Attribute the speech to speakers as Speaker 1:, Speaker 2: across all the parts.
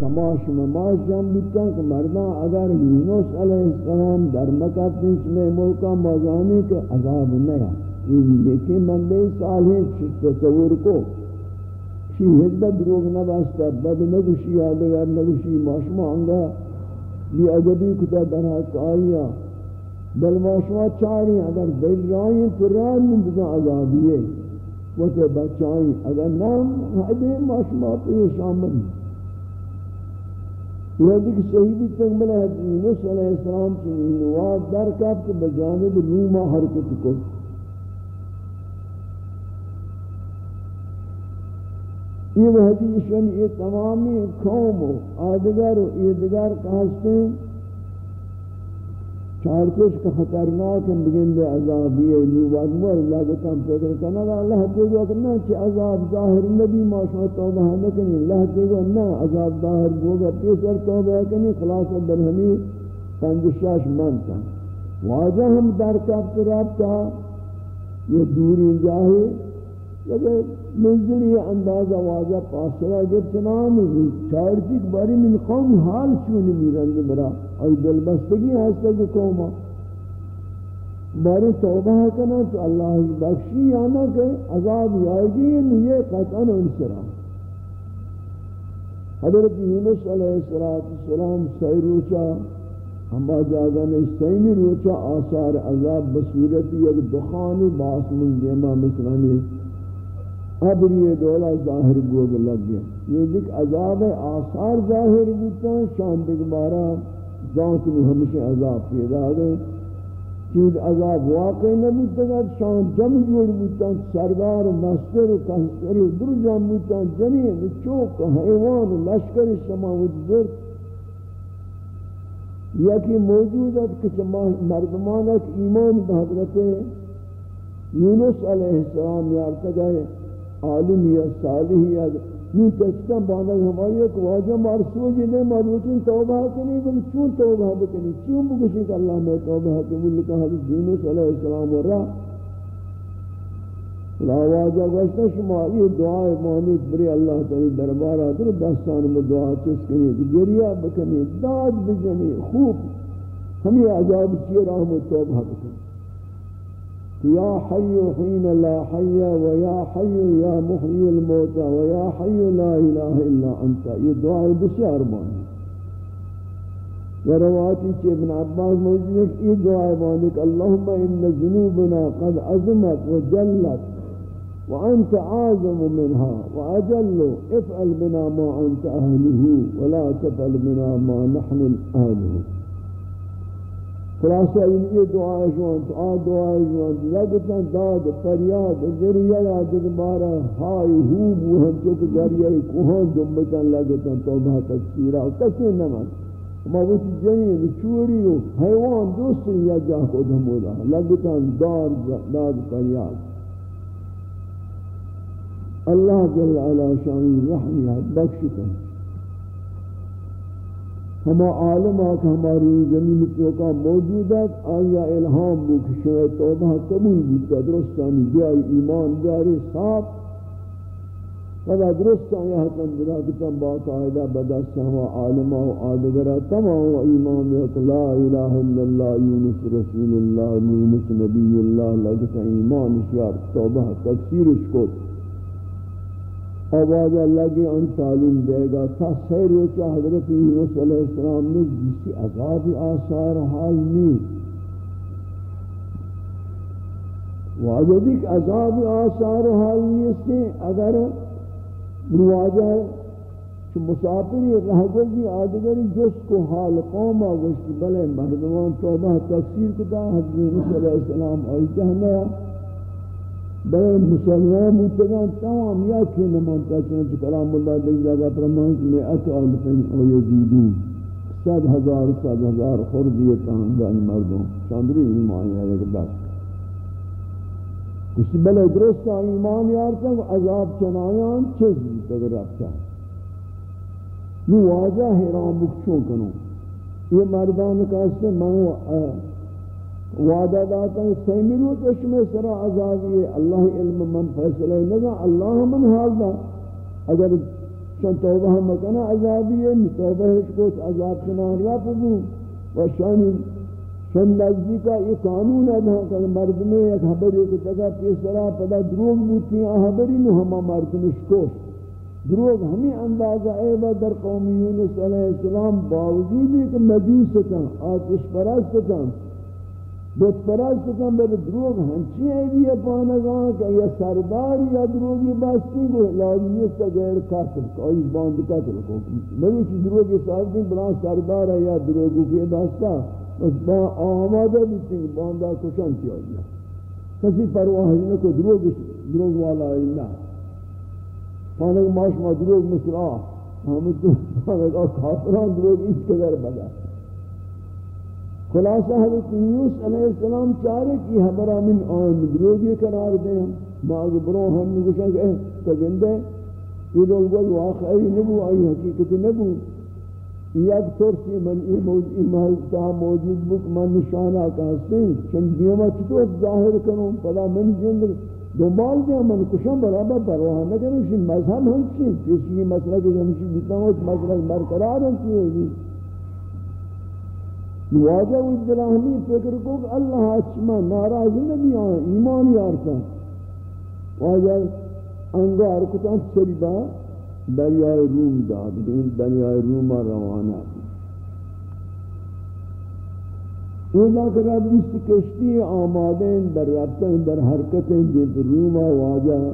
Speaker 1: کماش مماش جان بیتن کہ مردان اگر یونس علیہ السلام در مکہ تنس میں موقع مزانی کے عذاب نیا. لیکن بندے صالح تصور کو. شی حجبت دروگ نباستا بد نگوشی یادگر نگوشی ماشما انگا بی عجبی کتا در حق آئیا بل ماشما چاری، اگر دل رائیں تو رائیں من بزا عذابیے وہ تے بچائیں اگر نام حدی ماشما پیش آمد. یہ دیکھ شہیدی بھی تنگمل یونس علیہ السلام کی نواد در کب کہ بجانب روما حرکت کو یہ حدیثن یہ تمامی قوم و آدگر و ایدگر کہاستے ہیں چارکش کا خطرناک بگن دے عذابی ہے نوباد مو اللہ کے تم فکر کرنا اللہ تے گو کہ نہ کہ عذاب ظاہر نبی ما شاء توبہ نہ کنی اللہ تے گو نہ عذاب ظاہر گو گا تے توبہ کنی خلاص برہمی پنج شاش منتا. واجہ ہم در کا رابطہ یہ دوری جاہے اگر منزلی اندازہ واجہ پاسرہ گفت نام چار چیک باری من قوم حال چونی میرند برا. اور دل بستگی ہستا کہ قوما باری توبہ کنا تو اللہ بخشی آنا کہ عذاب یائگی یہ قطعا انسرا حضرت یونس علیہ السلام سی روچا ہما جاگا نے سینی روچا آثار عذاب بصورت یک دخانی باس من دیما مثلانی اب یہ دولا ظاہر گوگ لگ گیا یہ دیکھ عذاب آثار ظاہر بودتا ہے شان دیکھ بارا ذات میں ہمیشہ عذاب پیدا گئے چیز عذاب واقع نبودتا ہے شان جمع جوڑ بودتا ہے سردار مستر و کہستر و در جام بودتا ہے جنین چوک و حیوان و لشکر شما وجود۔ یکی موجود ہے کہ مردمانت ایمان بحضرت یونس علیہ السلام یارتا گئے عالم یا صالح یا یہ تستا بانا ہماری ایک واجہ مرسو جی نے مروچن توبہ کنی بل چون توبہ بکنی؟ چون بکشی کہ اللہ میں توبہ کنی لکہ حضرت یونس علیہ السلام و را لا واجہ گوشتا شما یہ دعا مانیت بری اللہ تعالی دربارہ در دستان میں دعا چس کنی گریہ بکنی، داد بجنی خوب. ہمیں عذاب چی رحمت توبہ بکنی. يا حي حين لا حي ويا حي يا محيي الموتى ويا حي لا إله إلا أنت. یہ دعائے بسیار یا رواتی کہ ابن عباس موجود ہے کہ یہ دعائے مانی کہ اللہم إن ذنوبنا قد عظمت وجلت وأنت عاظم منها وأجل افعل بنا ما أنت أهله ولا تفعل بنا ما نحن أهله خلاصہ ان یہ دعا جوان تو آ دعا جوان، لگتا داد، فریاد، ذریعہ یاد بارا ہائی ہو بو ہم چوک ذریعہ کوہاں جمبتا لگتا توبہ تکسیرہ کسی نمان ما وہ جنین چوری ہو حیوان دوست یا جا کو دھمودا لگتا دار، داد، فریاد. اللہ جل علا شان رحمیت بخشتا ہما عالم آکا ہماری زمین توکا موجود ہے آیا الہام بو کہ شوئے توبہ قبول بودتا درستانی بیائی ایمان بیاری صاف؟ فدا درستانی حتم بدا کتن باقاعدہ بدست ہوا عالمہ و آدگرہ تمام و ایمان بیت لا الہ الا اللہ یونس رسول اللہ یونس نبی اللہ لگتا ایمان شیار توبہ تکثیر اشکوت آواز اللہ کی ان تعلیم دے گا۔ تا سیر روچہ حضرت یونس علیہ السلام نے جسی عذاب آثار حال نہیں۔ واجہ کہ عذاب آثار حال نہیں اس کے اگر نواجہ کہ مسافری رہگوگی آدگری جس کو حال قوم آگوشتی بلے مردمان توبہ تفسیر کتا، حضرت یونس علیہ السلام آئی جہنہ بے مسلمان متگان تمام یا کہ نمانتا چنانچہ کلام اللہ دیکھ جاگا فرمان کہ میں ات آلفین او یزیدون صد ہزار صد ہزار خوردیتا ہنگانی مردوں چاندری ایمان ہے ایک بس کسی بلے درست ایمان یارتا کہ عذاب چنایان چیز تک رفتا نو واجہ حیران بکچوں کنو یہ مردان کہاستے میں وعدہ داتا ہے سیمی روز سرا عذابی ہے۔ اللہ علم من فیصلہ نگا اللہ من حال دا اگر شان توبہ ہم مکنا عذابی ہے، توبہ کو عذاب کنان رب بو۔ و شان شان نزدیکا یہ قانون ہے، جہاں کہ مرد میں ایک خبر ہے کہ تگا پیسرا پدا دروغ بوتی ہیں خبری نو ہما مرد مشکو دروغ ہمیں اندازہ اے در قوم یونس علیہ السلام باوجود ہے کہ مجوس تھا، آتش پرست تھا۔ بت پرست کن بے دروگ ہنچی ہے بھی پانگاں کہ یا سردار یا دروگی باستی کو لازمی ہے کہ غیر قاتل کو اس باند قاتل کو ملو چی دروگی صاحب دیں بلا سردار ہے یا دروگو کی باستا، بس با آمادہ بیتی کہ باندہ کچھان کی آئی کسی پرواہ جنہ کو دروگ دروگ والا اللہ پانگ ماش ما دروگ مثل آہ ہم تو پانگ آہ کافران دروگ اس قدر بدا خلاصہ حضرت یونس علیہ السلام چارے کی ہمرا من آن دروگی قرار دیں ہم باغ برو ہم نے کچھا کہ تو گندے، یہ لوگ بول واقعی نبو، آئی حقیقت نبو۔ یک ترسی من ای محلتا موجود بک، من نشانہ کہستے ہیں چند دیما چطور ظاہر کروں پدا من جند، دنبال دیا، من کشم برابر پرواہ نہ کروں شن مذہب ہم چیز کسی مسئلہ کے ہمشی بیتا ہوں مسئلہ برقرار ہم چیز واجہ و دلہمی فکر کو کہ اللہ اچما ناراض نبی آن، ایمان یارتا۔ واجہ انگار کتا سریبا دریائے روم داد دریائے روم روانہ۔ اولا کہ رب اس کشتی آمادیں در ربطیں در حرکتیں دیپ روم واجہ۔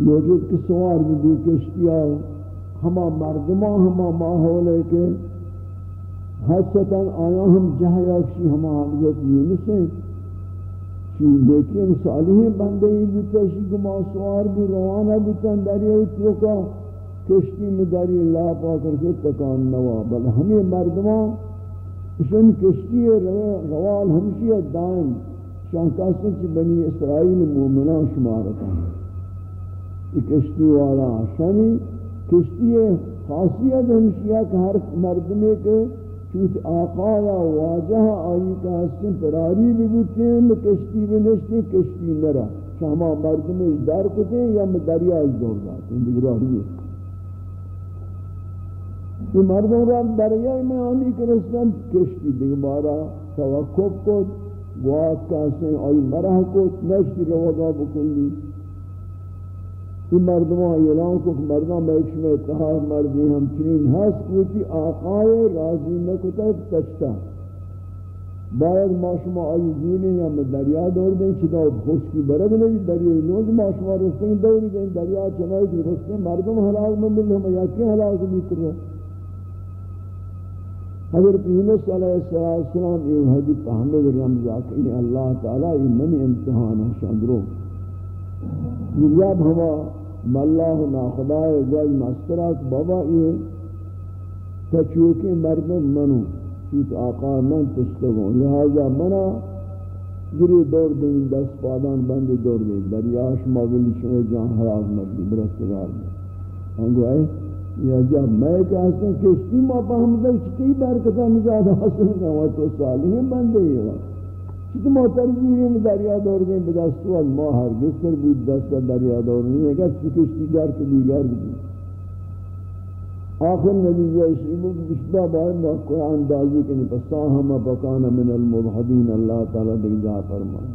Speaker 1: موجود کہ سوار بھی کشتی آو ہما مردمہ ہما ماحول ہے کہ حسطاً آیا ہم جہاں یاکشی ہم حضرت یونس ہیں چی لیکن صالحی بندے ہی بیتا شی گما بھی روانہ بیتا دریائی توکا کشتی میں داری اللہ پاکر کے تکان نوا، بل ہمیں مردمان اشن کشتی روال ہمشی دائم۔ شان کاسن چی بنی اسرائیل مومنان شمارتا ہیں یہ کشتی والا شانی کشتی خاصیت ہمشیہ کہ ہر مردمے کے چوت آقا یا واجہ آئی کا حسن فراری بھی بوتے ہیں کشتی بھی نشتی، کشتی نرا. شاما مردم اس در کتے ہیں یا دریا اس دور جاتے ہیں دیگر آئی یہ مردم را دریا میں آنی کرستان کشتی دیگر بارا توقف کو گواد کا حسن آئی مرہ کو نشتی روگا بکلی یہ مردمان اعلان کو کہ مردمان میں ایک میں اتحاد مردی ہم چنین ہس کوتی آقای راضی نکتا تشتا باید ما شما آئی زونی یا میں دریا دور دیں چدا خوش کی برد نہیں دریا نوز ما شما رسیں دوری دیں دریا چنائی کی رسیں مردم حلاق میں مل ہم یکی حلاق بیتر رہا حضرت یونس علیہ السلام یہ حدیث احمد رمضا کہ اللہ تعالی یہ من امتحان ہے شاندرو جب ہوا ماللہ نا خدای گوی مسترات، بابا یہ تچوکی مردم منو. چیت آقا من تشتگو لہذا منا، گری دور دیں دس پادان بندی دور دیں دریاش مغلی شوئے جان حراز مردی برستگار میں انگو اے یا جب میں کہتے ہیں کشتی ما پا ہم چکی برکتا نجات حاصل کرنا تو صالحین بندے ہی ہوا. چیز موتر زیری دریا دور دیں بدستو از ما ہرگز کر بود دست دریا دور دیں اگر کشتی گر کے دیگر بھی آخر نتیجہ اسی بود بشبہ باید با قرآن دازی کنی پس فساہم بکان من المضحدین اللہ تعالی دیکھ جا فرمائے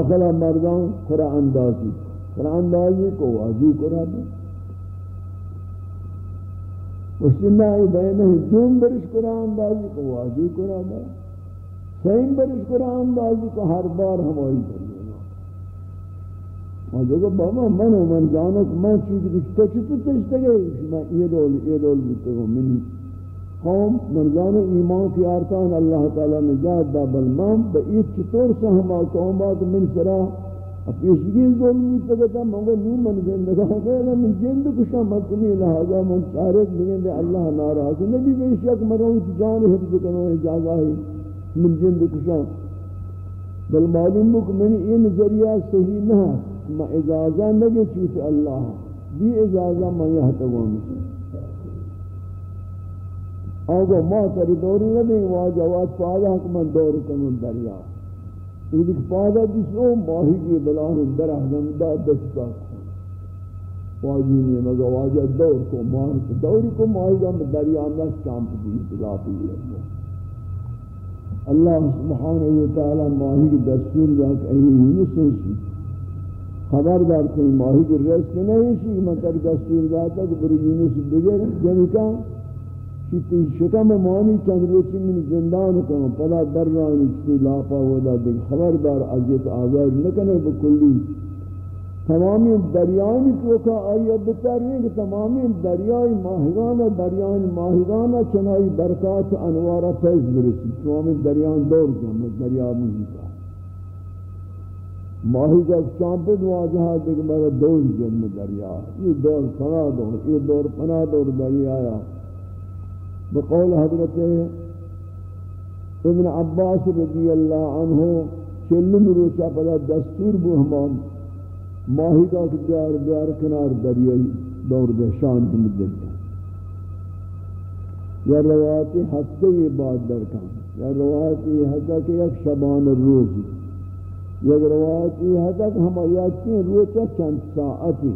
Speaker 1: آخر مردان قرآن دازی قرآن دازی کو واجی قرآن دیں اس دن بینہ دوم برش قرآن دازی کو واجی قرآن دیں سین برش قرآن بازی کو ہر بار ہماری کریے گا جو کہ بابا من و من جانو کہ من چیز کچھ تو چھتو تشتے گئے میں یہ رول یہ رول بودتے گو منی قوم من جانو ایمان کی آرکان اللہ تعالی نجات دا بل من با ایت چطور سے ہم قوم آت من سرا پیشگی ظلم بودتے گتا مگر نو من زندگاہ گئے من جند کشا مکنی لہذا من چارک بگن دے اللہ ناراض نبی بے شک مروں جان حفظ کنو جاگاہ من جند کشان بل معلوم کہ میں یہ نظریہ صحیح نہ ہے میں اجازہ نگے چیز اللہ بھی اجازہ میں یہ تگوں آگو ما تری دوری ندیں واجوات پادا کہ من دور کنوں دریا. یہ دیکھ پادا جس او ماہی کی بلان در احضم داد دستا واجی نہیں مگا واجہ دور کو مار کو دوری کو، ماہی گا دریا میں چامپ دی اطلاعی ہے. اللہ سبحانہ وتعالی ماہی کی دستور دا کہ اہی یونس ہے خبردار کوئی ماہی کی رزق نہیں شی میں تک دستور دا کہ بر یونس بگر جنی یعنی کا شتی شکم مانی چند روچی من زندان کروں پدا در رانی چتی لاپا ہودا دیکھ خبردار عزیت آزار نکنے بکلی۔ تمامی دریانی تو کا آئی بتر نہیں کہ تمامی دریائی ماہگانا دریانی ماہگانا چنائی برکات انوارا پیز برسی۔ تمامی دریان دور جمع، دریا مجھتا ماہی کا چامپد واجہا دیکھ میرا دور جمع دریا۔ یہ دور پنا دور، یہ دور پنا دور دریا آیا بقول حضرت ابن عباس رضی اللہ عنہ چلم روچا پدا دستور بو ہمان ماہی کا بیار بیار کنار دریائی دور دہشان کی مدد کا یا روایتی ہفتے یہ بات درکان یا روایتی حتا کہ یک شبان روز۔ یک روایتی حتا کہ ہم یاکی روچا چند ساعتی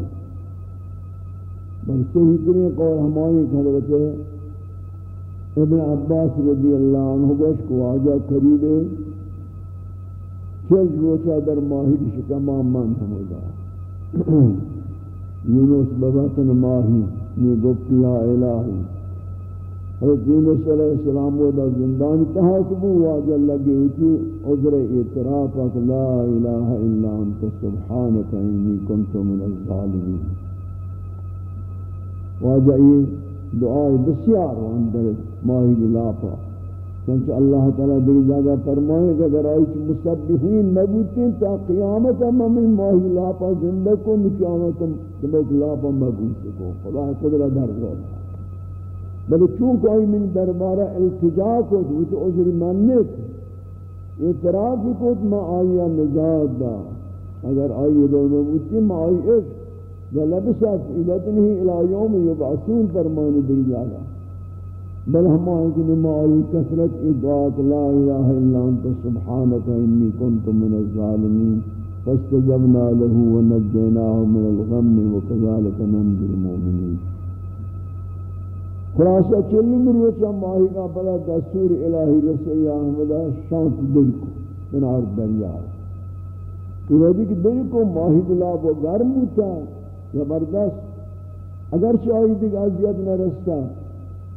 Speaker 1: بلکہ ہی کریں قول ہمائی حضرت ابن عباس رضی اللہ عنہ گوش کو آجا قریبے چل روچا در ماہی کی شکمہ من ہمیں یونس ببطن ماہی یہ گفتی یا الہی حضرت یونس علیہ السلام وہ زندان کہا کبو واجہ لگی ہوتی عذر اعتراف لا الہ الا انت سبحانک انی کنت من الظالمین واجہ یہ دعائی بسیار اندر ماہی گلاپا چونکہ اللہ تعالیٰ دیکھ جاگا فرمائے کہ اگر آئی چھ مصبحین مبوتین تا قیامت ہمیں ماہی لاپا زندہ کو قیامت تمہیں لاپا مبوت کو خدا قدرہ در رولا بلے چونکہ آئی من دربارہ التجا کو تو تو عذر منت اعتراف کو تو میں آئی نجات دا۔ اگر آئی دو مبوتین میں آئی عشق۔ ولبسا فی بدنہی الى یوم یبعثون، فرمانی دیکھ جاگا بل ہم آئیں نمائی کثرت ادعاء لا الہ الا انت سبحانک انی کنت من الظالمین فاستجبنا له ونجیناه من الغم وكذلك ننجي المؤمنين خلاصہ چلی مروچہ ماہی کا بلا دستور الہی رسول احمدہ شانت دل کو بنار دریا یہ وقتی کہ دل کو ماہی گلاب و گرم ہوتا زبردست۔ اگر چاہی دیکھ عذیت نہ رستا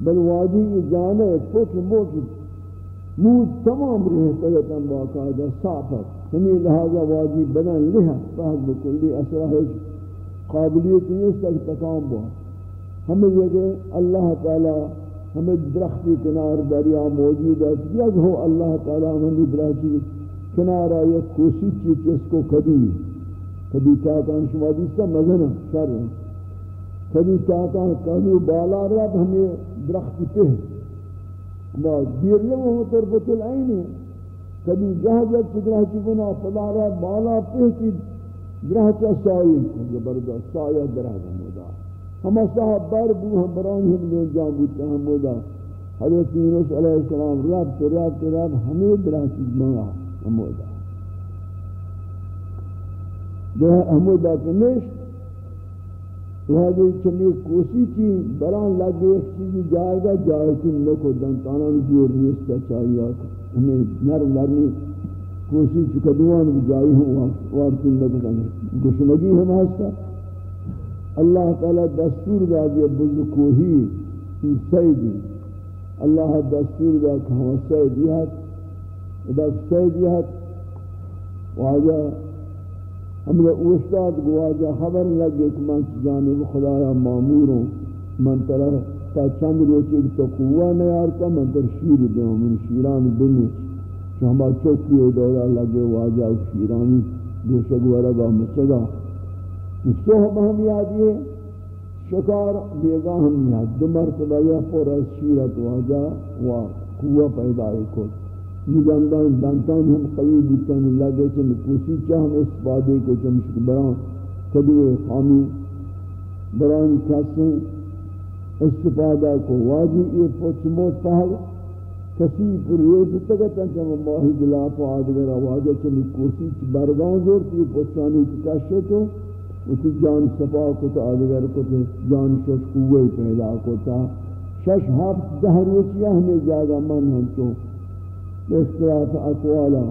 Speaker 1: بل وادی جانے، پوچھ موچ مود تمام رہے تلتن باقاعدہ صافت ہمیں لہذا وادی بدن لہا فہد بکلی اسرہ قابلیت نہیں اس تک تکام بہا ہمیں یہ کہ اللہ تعالی ہمیں درختی کنار دریا موجود ہے۔ یک ہو اللہ تعالی ہمیں درختی کنار آئے کوسی چیز جس کو کدی کدی چاہتا شما دیستا مزنہ شر کدی چاہتا کدی بالا رب ہمیں درخت پہ ما دیر لو تربت العین کبھی جہاز چدرہ کی گنا فدارا بالا پہ کی درہ چا سائی زبردست سایہ درہ مودا ہم صاحب بار بو، ہم بران ہم لو جان بوتا ہم مودا حضرت یونس علیہ السلام رب تو رب تو رب ہمیں درہ کی ہم مودا جو ہے ہمودا کے نشت وہاں چمی کوسی چی بران لگے ایک چیزی جائے گا جائے چی لکو دنتانا نزور نیستا چاہیے آتا ہمیں نر نرمی کوسی چی کدوان جائی ہوں وارتی لکو دنگر گشنگی ہم ہستا اللہ تعالی دستور دا دیا بزکوہی سیدی اللہ دستور دا کھاں سیدیت ادا سیدیت واجہ ہم نے استاد گواجہ خبر لگے کہ من جانب خدایا معمور ہوں۔ من طرح تا چند روچے تو قوہ نیارتا من در شیر دے ہوں، من شیران بنی۔ کہ ہما چوکی دورا لگے واجہ شیرانی دوشک ورگا مچگا صحب ہم ہم یاد یہ شکار بیگا ہم یاد۔ دو مرتبہ یا پر از شیرت واجہ و قوہ پیدا کھوٹ نگاندان دانتان ہم قوی بودتان اللہ کے چند پوسی چاہ ہم استفادے کو چمشک بران کدوے خامی. بران کسیں استفادہ کو واجی یہ پوچھ موت پہل کسی پر ریز تگتا چاہ ماہی دلا پا آدگر آوازہ چند پوسی چھ برگان زور تی پوچھانی چکاشے تو اس جان صفا کو تو آدگر کو تو جان شش قوی پیدا کو تا شش ہفت دہ روچیہ ہمیں جاگا من ہم تو اختلاف اقوالا.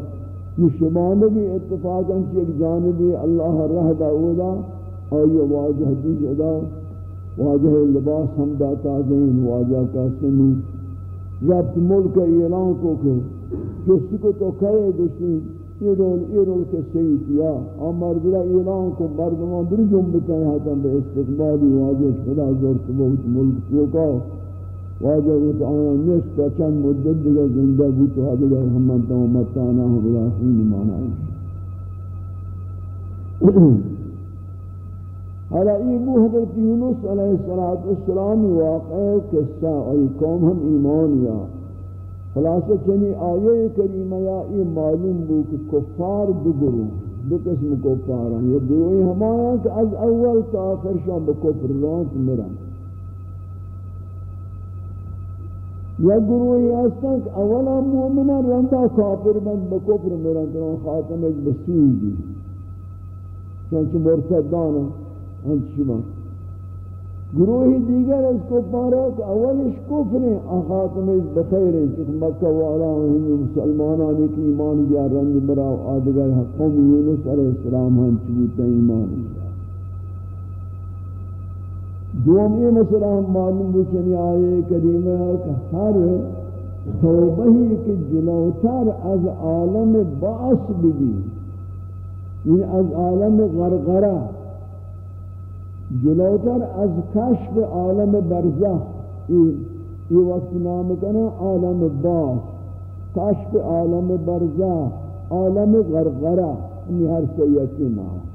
Speaker 1: یہ نشمان بھی اتفاقا کہ ایک جانبی اللہ رہ دا اولا آئی واجہ دیج ادا؟ واجہ لباس ہم داتا دین واجہ کا سنو ربط ملک اعلان کو کہ جس کو تو کہے گشتیں ایرول ایرول کے سید یا مرد را اعلان کو مردمان در جنبتیں حتم بے استقبالی واجہ خدا زورت بہت ملک چوکا واجہ وقت آیا نشتا چند مدد دیگر زندہ بوتو دیگر ہمانتا و متانا ہو بلا حین مانا حالا ای بو حضرت یونس علیہ السلام واقع قصہ ای قوم ہم ایمانیا خلاصہ چنی آیے کریمہ یا یہ معلوم بو کہ کفار دو گروہ دو قسم کفار ہیں یہ گروہی ہمایا کہ از اول تا آخر شان بکفر رانت مرن یا گروہی ہستا کہ اولا مومنہ رندہ کافر بند بکفر مرن تنان خاتم ایک بسوئی دی. چنچہ مرتدانا ہنچ شما گروہی دیگر اس کو پارا کہ اولش کفر ہیں آخاتمش بخیر ہیں چکہ مکہ والا ہمی مسلمانانی کی ایمان دیا رنگ براو آدگر قوم یونس علیہ السلام ہم چبوتا ایمان دیا دوم یہ مسئلہ ہم معلوم بچنی آئے کریمہ کہ ہر توبہی کی جلوتر از عالم باس بھی۔ یعنی از عالم غرغرہ۔ جلوتر از کشف عالم برزخ۔ یہ وقت نام کنا عالم باس۔ کشف عالم برزخ، عالم غرغرہ۔ ہمیں ہر سیکی نام۔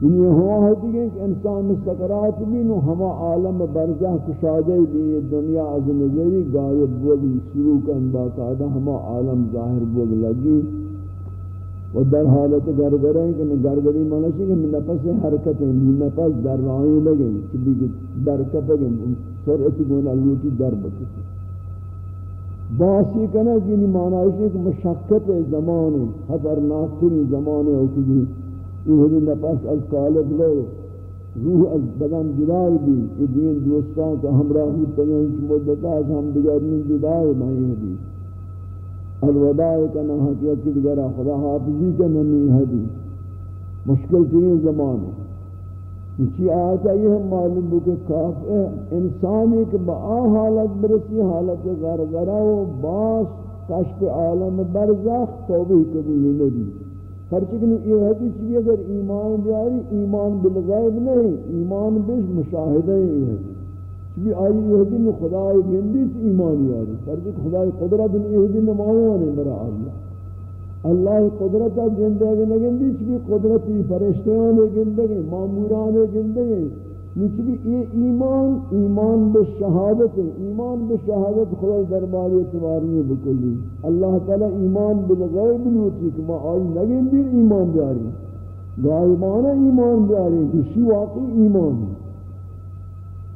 Speaker 1: یہ ہوا ہے کہ انسان مستقرات بھی نو، ہما عالم برزخ کشادے بھی دنیا از نظری غائب بوگ شروع کن باقاعدہ ہما عالم ظاہر بوگ لگی و در حالت گرگر ہیں کہ گرگری منشی کہ نفس حرکت ہیں نفس در راہیں لگیں کہ بھی در کپگیں سرعت گونا لوٹی در بکسی باسی کنا کہ نہیں معنی ہے کہ مشقت زمان ہے خطرناک تری زمان ہے کہ یہ ہوئی نفس از قالب لو روح از بدن جدائی بھی، یہ دین دوستان کا ہمراہ ہمراہی تنہیں مدتا ہم دیگر من جدائی نہیں ہوئی الوداع کنا حقیقت کی دیگر خدا حافظی کا نمی حدی۔ مشکل ترین زمان ہے اسی آتا یہ ہم معلوم ہو کہ کاف انسان ایک با حالت برسی، حالت غرغرہ و باس، کشف عالم برزخ توبہ قبول نبی۔ پرچکن یہ حدیث بھی اگر ایمان بیاری، ایمان بالغیب نہیں، ایمان بش مشاہدہ ہی ہے۔ بھی آئی یہ میں خدای گندی سے ایمان یاری۔ فرض خدای قدرت یہ دن ہے برا اللہ اللہ قدرت گندے نگندی چھ بھی قدرتی فرشتیان گندگی ماموران گندگی نچ بھی یہ ایمان ایمان بالشہادت ایمان بالشہادت خدای دربار اعتباری بکلی اللہ تعالی ایمان بالغیب لوٹی کہ ما آئی نگندی ایمان بیاری غائبانہ ایمان بیاری کسی واقعی ایمان ہے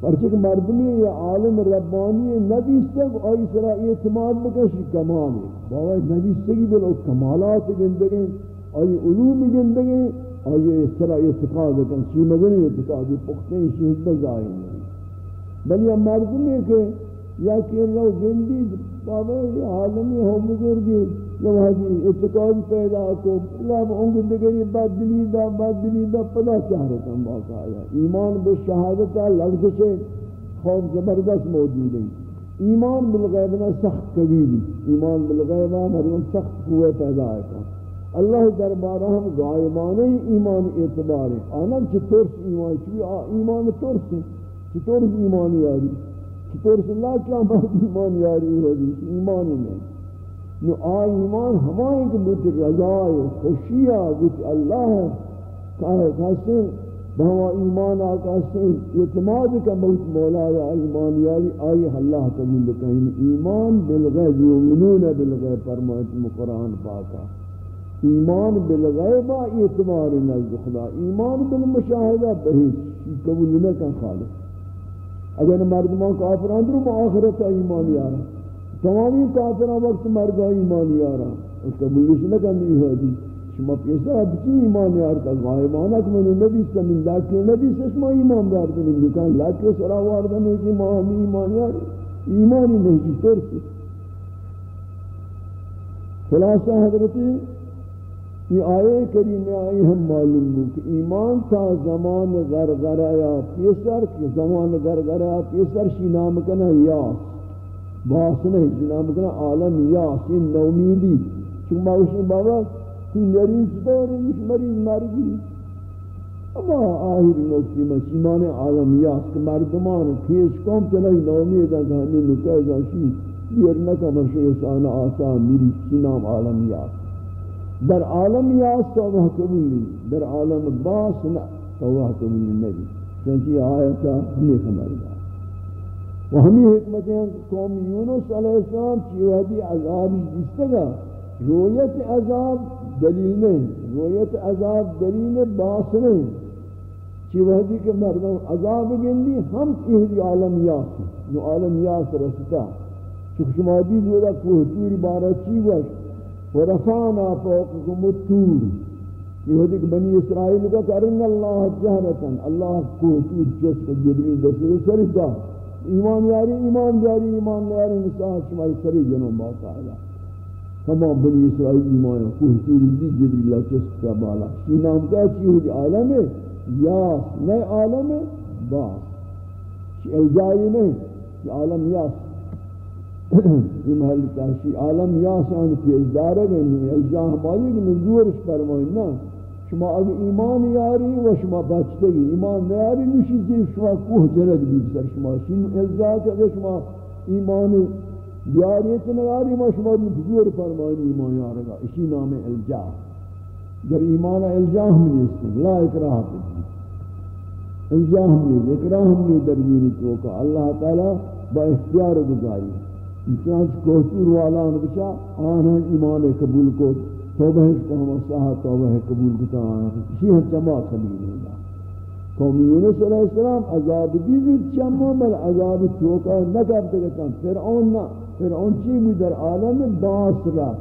Speaker 1: پرچک مردمی یا عالم ربانی ندیستگ آئی سرا اعتماد بکشی کمال ہے باوی ندیستگی بلو، کمالات گندگیں آئی علوم گندگیں آئی اس طرح اعتقاد کن سی مدنی اعتقادی پختیں شہد بزائی نہیں بلی بل یہ مردمی کہ یا کہ اللہ زندی گندی باوی عالمی ہو بزرگی لوازی جی اعتقاد پیدا کو لب انگ دگری بد دلی دا بد دلی دا، پدا چاہتا باقا آیا۔ ایمان بے شہادتا لفظ سے خوف زبردست موجود ہے ایمان بالغیبنا سخت قبیلی ایمان بالغیبنا مردم سخت قوے پیدا ہے۔ اللہ دربارہ ہم غائبانے ایمان اعتبار ہے آنا چطور سے ایمان چوی ایمان ترس ہے چطور سے ایمان یاری چطور سے اللہ کیا مرد ایمان یاری ہو جی، دی ایمان نہیں۔ نو آئی ایمان ہمائیں کہ بوتی رضائے، خوشیہ بوتی اللہ ہے۔ کہا کہستیں بہوا ایمان آقا سے؟ اعتماد کا بہت مولا یا ایمان یاری۔ آئی اللہ قبول کہیں ایمان بالغیب یومنون بالغیب فرمائیت مقرآن پاکا ایمان بالغیب اعتبار نزد خدا. ایمان بالمشاہدہ بہت قبول نہ کن خالق. اگر مردمان کافران درو با آخرت ایمان یارا. تمامی کافران وقت مرگا ایمان یارا. اس کا بلیس نہ کرنی ہے جی شما پیسر بچی ایمان یارتا غائبانا کہ من نبی سمین لاکی نبی سے شما ایمان بیارتا من دکان لاکی سرا واردن ہے کہ ماہمی ایمان یاری. ایمانی نہیں کی طور سے خلاصہ حضرتی یہ آئے کریم آئی ہم معلوم ہوں کہ ایمان تا زمان غرغر آیا پیسر کہ زمان غرغر آیا پیسر شی نام کنا یاس، باس نہیں، شی نام کنا عالم یاس این نومیدی، چون باوشی بابا تی مریض داری، مش مریض مرگی اما آخر نکتی مسیمان عالمیات که مردمان کیش کم تنهی نامید از همین نکه ازاشی دیر نکم شیطان آسان میری چنام عالمیات در عالمیات توبه قبولی در عالم باس نه توبه قبولی نبی. چنچی آیتا ہمیں خبر دار. و ہمیں حکمت ہیں قوم یونس علیہ السلام چیوہدی عذابی جستے گا رویت عذاب دلیل نہیں، رویت عذاب دلیل باس نہیں. چی وحدی کہ مردم عذاب گندی، ہم کی عالم یاس نو عالم یاس رستا چکہ شما دید ودا کوہ توری بارا چی وش ورفانا فوقکم التور یہ کہ بنی اسرائیل کا کرن اللہ جہرتا، اللہ کوہ تور جس کو جبریل دسر سرتا ایمان یاری ایمان یاری ایمان یاری نساہ شما سری جنوں باقا اللہ تمام بنی اسرائیل ایمان کو حضور دی، جبریل اللہ کے کا بالا. یہ نام کا چیز عالم ہے. یا نئے عالم ہے. باس. الجائی نہیں. کہ عالم یاس. یہ محل تحشی عالم یاس آن پیجدار ہے یعنی الجا ہماری کہ نزورش فرمائیں نا شما اگر ایمان یاری و شما بچتے گی ایمان نیاری نشی زیر شما کوہ جرد بھی بسر شما شین الجا کہ اگر شما ایمان بیاریت نگاری ما شما بزرگ فرمائنی ایمان یارگا اسی نام الجاہ در ایمان الجاہ ہم نیستے لا اکراہ پر الجاہ ہم نیستے اکراہ ہم نیستے در دین توکا اللہ تعالی با اختیار گزاری چنانچہ کوہتور والا بچا، آنہا ایمان قبول کو توبہ کو ہم صحا توبہ قبول کتا آنہا اسی ہم چما قبول ہوگا قوم یونس علیہ السلام عذاب دیدید چما بل عذاب توکا نکب دکتا فرعون نہ فرعون چی بود در عالم؟ باس را۔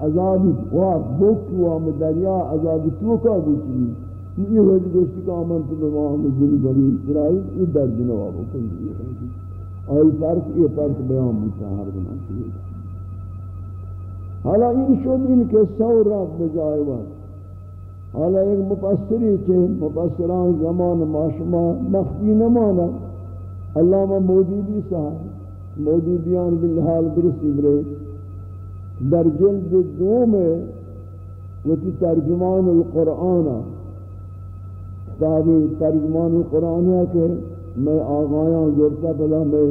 Speaker 1: عذابی وار، بک و آم دریا عذابی تو کا بود۔ یہ وجہ گوشتی کہ آمن تو بماہم دلی بنی اسرائیل یہ درد نواب کن یہ آئی فرق یہ فرق بیان بودتا ہر دمان چیز حالا این شد این کہ سو رب بجائے وقت. حالا ایک مپسری چھے مپسران زمان ماشما مخفی نمانا. علامہ موجودی صاحب موجودیان بالحال درستی برے. در جلد دو میں وچی ترجمان القرآن کتاب ترجمان القرآن ہے کہ میں آغایاں زورتا پدا میں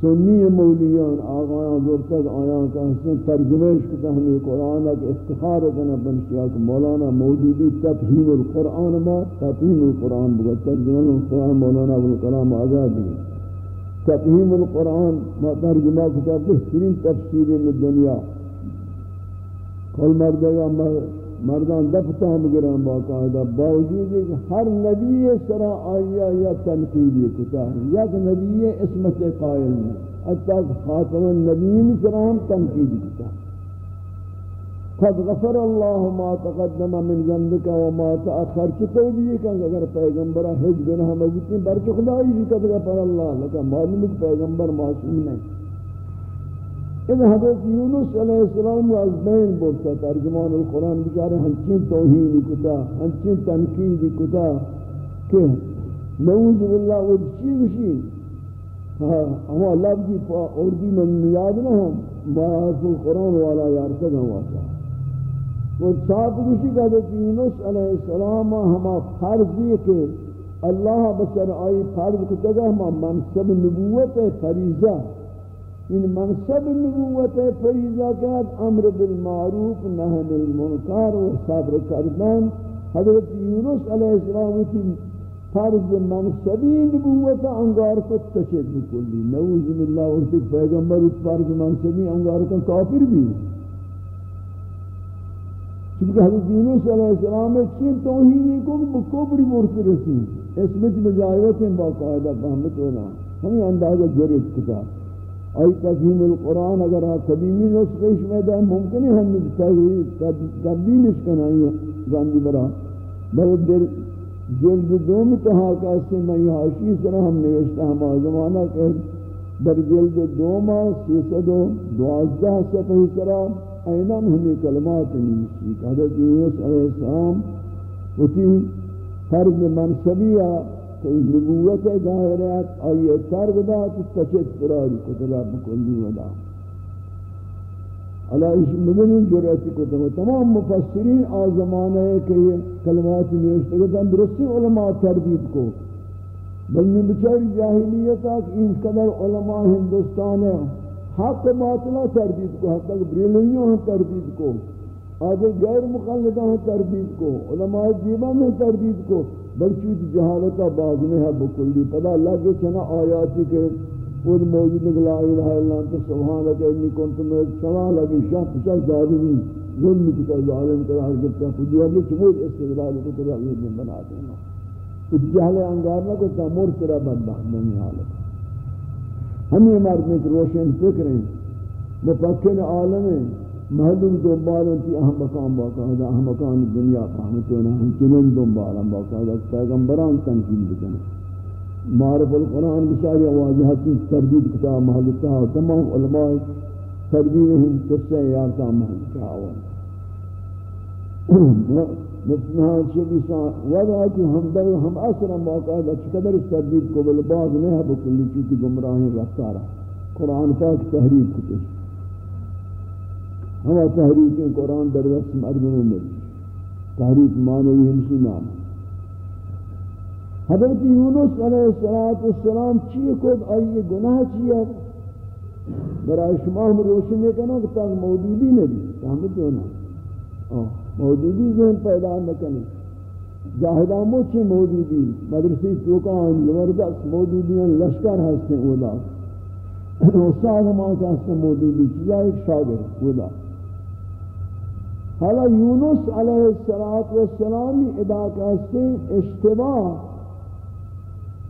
Speaker 1: سنی مولیان آغایاں زورتا آیاں کا حسن ترجمہش کتا ہمیں قرآن کا افتخار کنا بنشیا کہ مولانا موجودی تفہیم القرآن ما تفہیم القرآن بگا ترجمان القرآن مولانا ابوالکلام آزادی تفہیم القرآن ما ترجمہ کتا بہترین تفسیری میں دنیا۔ کل مردگا مردان دفتا ہم گران باقاعدہ باوجود کہ ہر نبی سرا آیا یا تنقیدی کتا ہے۔ یک نبی اسمت قائل میں حتی خاتم النبیین سرا ہم تنقیدی کتا ہے۔ قد غفر اللہ ما تقدم من ذنبك وما تأخر۔ چطور بھی کہ اگر پیغمبرہ ہج گناہ موجودی برچ خدای بھی قد غفر اللہ، لکہ معلوم ہے پیغمبر معصوم نہیں۔ ان حضرت یونس علیہ السلام از بین بولتا ترجمان القرآن بچارے ہنچین توہین کتا ہنچین تنقید کتا کہ نعوذ باللہ وہ چیز شی ہوا لفظی پا اردی من یاد نہ ہم بارات القرآن والا یارتگ یارتگا واسا وہ صاحب کسی کا حضرت یونس علیہ السلام ہما فرضی کہ اللہ بسر آئی فرض کو تگا ہما منصب نبوت فریضہ ان منصب نبوت فریضہ کہت امر بالمعروف نہن المنکار و صبر کردن. حضرت یونس علیہ السلام کی فرض منصبی نبوت انگار کو تشد بکلی نعوذ باللہ اس پیغمبر اس فرض منصبی انگار کا کافر بھی چونکہ حضرت یونس علیہ السلام؟ میں چین توحیدی کو بکبری مرت رسی اسمت بجائیت ہیں باقاعدہ فهمت ہونا ہمیں اندازہ جرد کتا ای تفہیم القرآن اگر قدیمی نسخیش میں دائیں ممکن ہے ہم تبدیلش کنائی زندی برا۔ بلد در جلد دوم تہا کہتے ہیں میں یہ حاشی سرا ہم نوشتا ہم آزمانہ کہ در جلد دوما سیسد و دوازدہ سفحی سرا اینم ہمیں کلمات نیسی حضرت یونس علیہ السلام وتی فرض منصبیہ کوئی نبوت ظاہرات آئیے ترگ دا تو تچت فراری کتلا بکلی ودا علا اس مدنی جرعتی کتلا تمام مفسرین آزمانہ ہے کہ یہ کلمات نیوشتے گئے درستی علماء تردید کو. بلنی بچاری جاہلیتا کہ ان قدر علماء ہندوستان ہے حق باطلہ تردید کو، حتی کہ بریلویوں ہم تردید کو. آدھے غیر مخلدہ ہم تردید کو، علماء جیبہ میں تردید کو. بلکہ جہالتا باز نہیں ہے بکلی. پدا اللہ کے چنا آیاتی کے خود موجود لا الہ الا انت، سبحانک انی کنت. من الظالمین لگی شاہ پچھا ظالمی ظلم کی کتا ظالم قرار گرتا خود جو اگے چمود استدلال کو ترا یہ دن بنا دینا کچھ جہل انگار نہ کو تمور ترا بدبخت نہیں حالت. ہم یہ مرد میں روشن فکر ہیں مفکر عالم ہیں محلوم دنبالن تی اہم مقام باقاعدہ اہم مقام دنیا فهمتونا ہم چنن دنبالن باقاعدہ پیغمبران تنقیم بکنے معرف القرآن بساری واجہتی تردید کتاب محلتا تمام علماء تردید ہم قصہ یارتا محلتا آوان مفتنان شبی سان وضع کہ ہم در ہم اثر باقاعدہ چقدر تردید کو بالباز نہیں ہے بکلی چیتی گمراہی رفتارا قرآن پاک تحریف کتش. ہما تحریک قرآن در دست مردم میں تحریک مانوی ہمسی نام۔ حضرت یونس علیہ السلام چیئے کود آئیے گناہ چیئے؟ برای شما ہم روشنے کنا کہ تاک موجودی نہیں فهمت ہونا موجودی ذہن پیدا نکنے جاہدہ موچے موجودی؟ مدرسی چوکان زبردست موجودی، لشکر ہستے اولا استاد ہمان کا ہستے موجودی۔ چیزا ایک شاگر اولا حالا یونس علیہ السلام ادا کہتے اشتباہ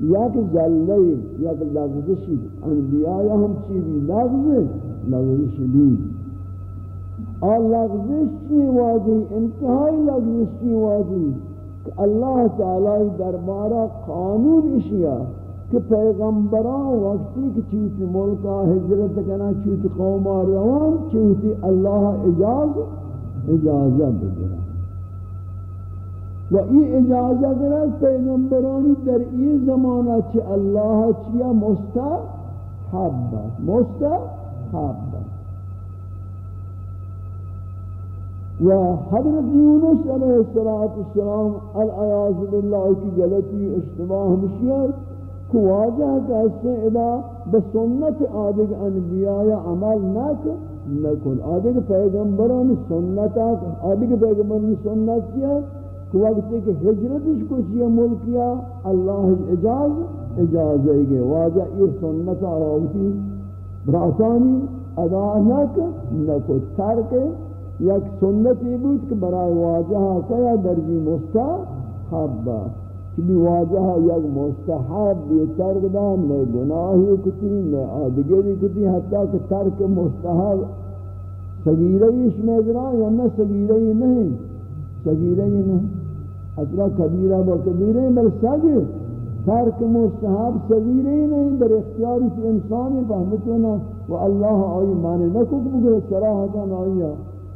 Speaker 1: یک زلی یک لغزشی انبیاء یا ہم چی بھی لغز لغزش بھی اور لغزش چی واجی؟ انتہائی لغزش چی واجی؟ کہ اللہ تعالی دربارہ قانون اشیاء کہ پیغمبران وقتی کہ چیتی ملکہ حجرت کنا چیتی قومہ روان چیتی اللہ اجاز اجازہ بگرا و ای اجازہ گرا پیغمبرانی در ای زمانہ چی اللہ چیا مستحب مستحب و حضرت یونس علیہ السلام العیاض باللہ کی غلطی اشتباہ مشیار کو واجہ کہ اس سے ادا بسنت آدھگ انبیاء عمل نہ کر نکن. آدھے کہ پیغمبران سنتا آدھے کہ پیغمبران سنت کیا؟ کہ وقت کہ ہجرتش کچھ یہ ملکیا، اللہ اجاز اجاز ہے گے واجہ یہ سنتا آوتی براسانی ادا نک نکو ترک یک سنت یہ بود کہ برای واجہ کیا درجی مستحب. کہ واجہ یک مستحب یہ ترک دا، نئے گناہی کتی، نئے آدگری کتی، حتیٰ کہ ترک مستحب سگیرہی اس میں ادرا یا نہ سگیرہی نہیں سگیرہی نہیں۔ اصلا کبیرہ با کبیرہ بل سگ، ترک مستحب سگیرہی نہیں در اختیاری سے انسانی فہمتونا و اللہ آئی مانے نکو بگرے سراحتا نائیا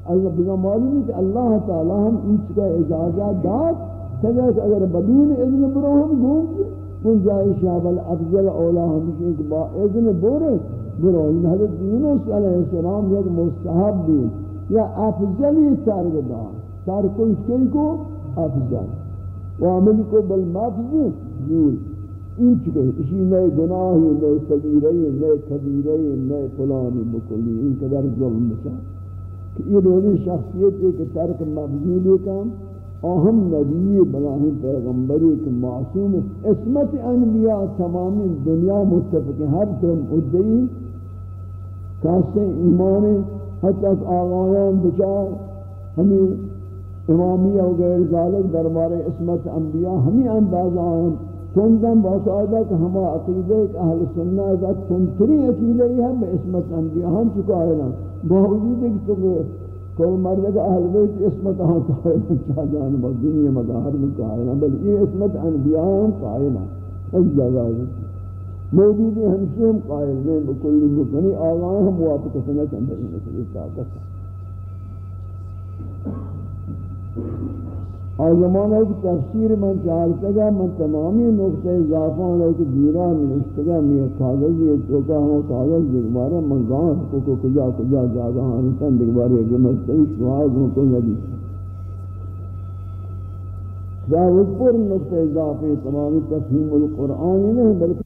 Speaker 1: اللہ بزا معلوم ہے کہ اللہ تعالی ہم انچ کا اجازت داد سگا کہ اگر بدون اذن برو ہم گونج گنجائش بل افضل اولا ہمشہ کہ با اذن بورے، برو این حضرت یونس علیہ السلام یک مستحب بھی یا افضلی ترک دا ترک اس کو؟ افضل۔ وعمل کو بالمفض جول این چکے اسی نئے گناہی، نئے صغیرہی نئے کبیرہی نئے فلانی بکلی ان قدر ظلم بچا۔ کہ یہ دونی شخصیت ہے کہ ترک مفضولی کام اہم نبی بلاہم پیغمبری کہ معصوم اسمت انبیاء تمام دنیا متفق ہر طرف ادعی کاسے ایمان حتی آغایان بچار ہمیں امامیہ و غیر ذالک دربار اسمت انبیاء ہمیں اندازہ آن سندن باقاعدہ کہ ہما عقیدہ ایک اہل سنہ کا سنتری عقیدہ ہی ہم اسمت انبیاء ہم چکا ہے باوجود ہے کہ تو کوئی مرد کا اہل بیت اسمت ہاں قائل چاہ جانبا دنیا مظاہر میں قائل بل یہ اسمت انبیاء ہم قائل ہیں۔ ایک جگہ ہے۔ موجودی ہمشہ ہم قائل ہیں بکلی مکنی آغائیں ہم موافق سنہ کے اندر مسئلہ طاقت ہے۔ اور زمانہ کی تفسیر من چاہتا گا من تمامی نقطہ اضافان اور دیرا میں اشتگا میں کاغذ یہ چوکا ہوں کاغذ دکبارا من گاں کو کو کجا کجا جاگا ہوں تن دکبارا یہ مستوی شواز ہوں کو نبی. جاوز پر نقطہ اضافی تمامی تفہیم القرآن نہیں بلکہ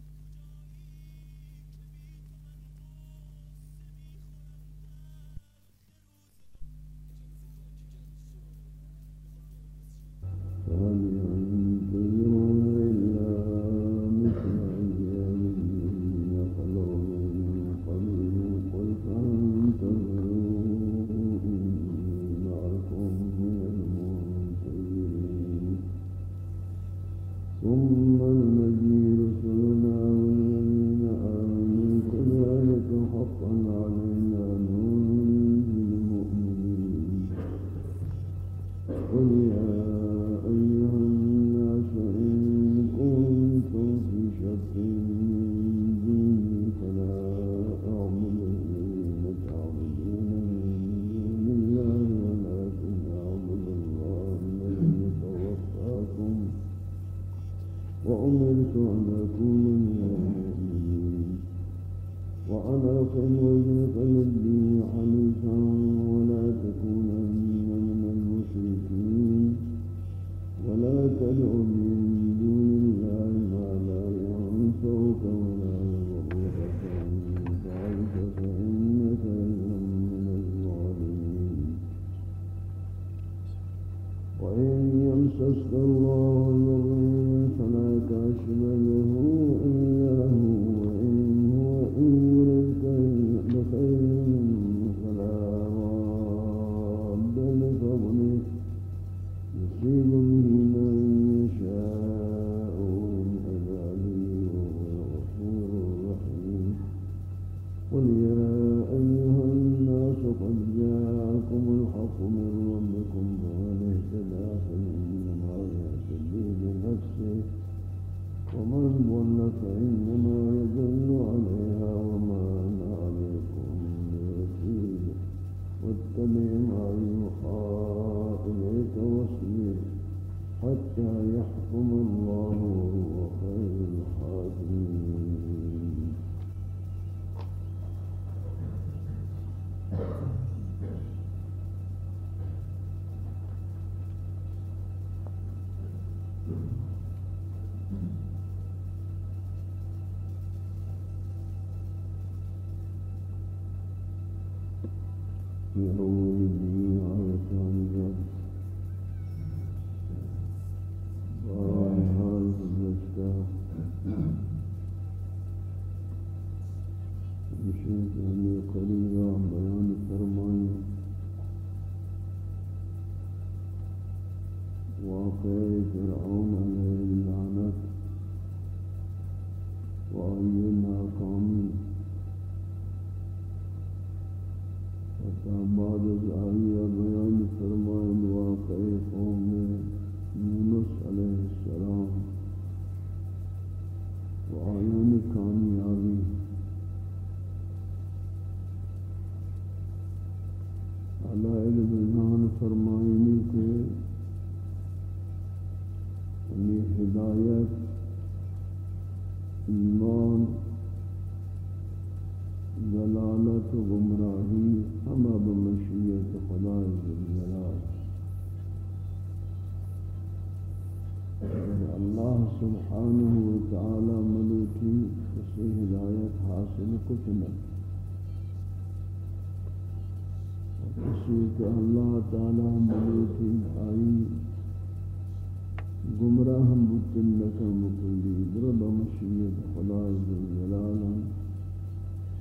Speaker 1: جنك مكلي ضرب مشيئة خدا ذوالجلال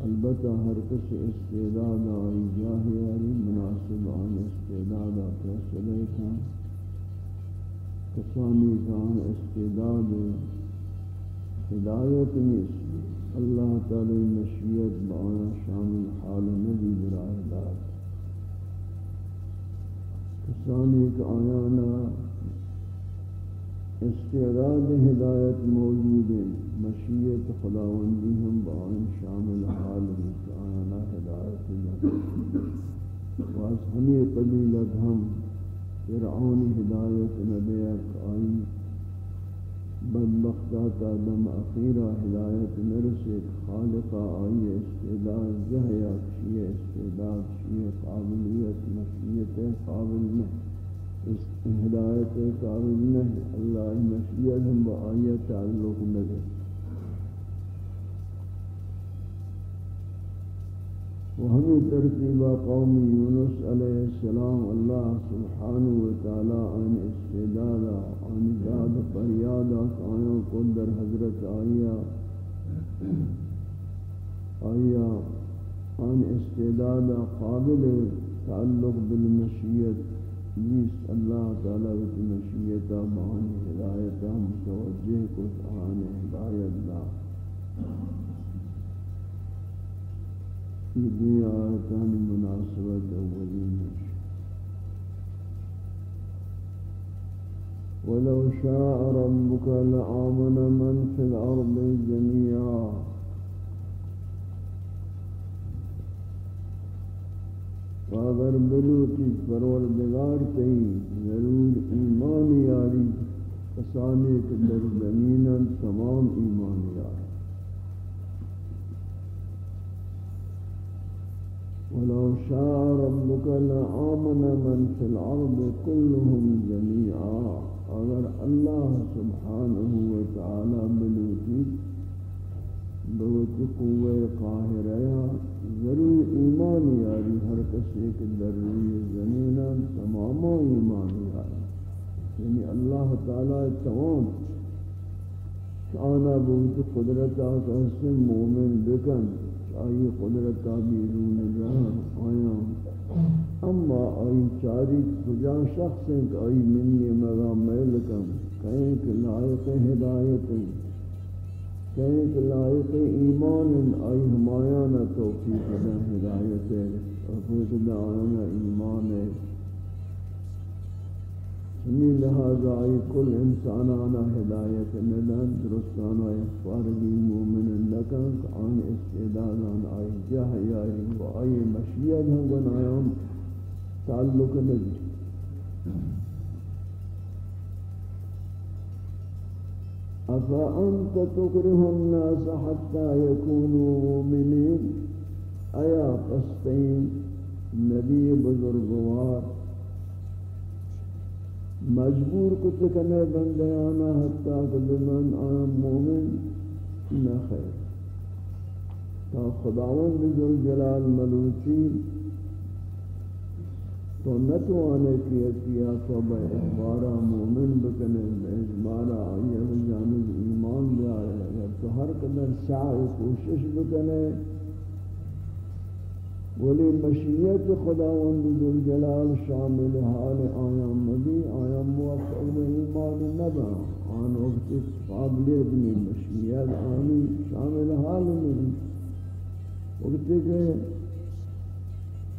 Speaker 1: البتہ ہر کس استعداد آئی جاہی آئی، مناسب آن استعداد فیصلے کا کسانی کا آن استعداد ہدایت نیس اللہ تعالی مشیت بآنا شامل حال نبی براہ دار کسانی کا آیانا استعداد ہدایت موجود ہے۔ مشیت خداوندی ہم بانا شامل حال کہ ہدایت واس ہمیں قبیلت ہم فرعونی ہدایت نبیت آئی۔ بدبختات دم اخیرہ ہدایت نرسک خالقہ آئی استعداد جہیا شیع استعداد، شیع قابلیت، مشیت قابل نہیں اس ہدایت قابل نہیں اللہ مشیت ہم با تعلق نگے وهمي ترتيب قوم يونس عليه السلام الله سبحانه وتعالى عن استدادا عن داد فريادا آیا قدر حضرت آیا آیا عن استدادا قابل تعلق بالمشيئة نیست. اللہ تعالی بالمشيئة معانی ہدایتا متوجہ کچھ آن ہدایت دا في دنيا آيتان مناسبة أولين ولو شاء ربك لآمن من في الأرض جميعا. واگر بلوکی پروردگار تئی ضرور ایمان یاری کسانی کے در زمیناً تمام ایمان یاری۔ ولو شاء ربك لآمن من في الأرض كلهم جميعا اگر اللہ سبحانه وتعالى بلوتی بلوتی قوة قاہریا ضرور ایمان یاری، ہر کسی کے دروی زمینہ تماما ایمان یاری۔ یعنی اللہ تعالی تمام آنا بہت قدرتا کہ مومن بکن آئی قدرت بیرون جہاں آیا۔ اما آئی چاری کجا شخص ہیں کہ آئی منی مگا میل کم کہیں کہ لائق ہدایت ہیں کہیں کہ لائق ایمان آئی ہمایانا توفیق دا ہدایت ہے اور دا آیانا ایمان ہے ہمی لہذا آئی کل انسانانا ہدایت ندن درستانا اخفارگی مومن لکن آن استعدادان آئی جہ یاری و آئی مشیت ہم گن آیام تعلق نبی افا انت تکرہ الناس حتی یکونوا مومنین ایا پستین نبی بزرگوار، مجبور کو تکنے بندیانا حتی کہ بمن آم مومن نہ خیر تا خداوند ذل جلال ملوچی تو نتوانے کی اتیا تو بے اخبارا مومن بکنے بے اخبارا آئیہ جانب یعنی ایمان دیا ہے اگر تو ہر قدر سعی کوشش بکنے، ولی مشیت خداوند ذل جلال شامل حال آیا مدی، آیا موفق به ایمان نبا۔ آن وقت قابلیت میں مشیت آنی، شامل حال مدی۔ وقت کہ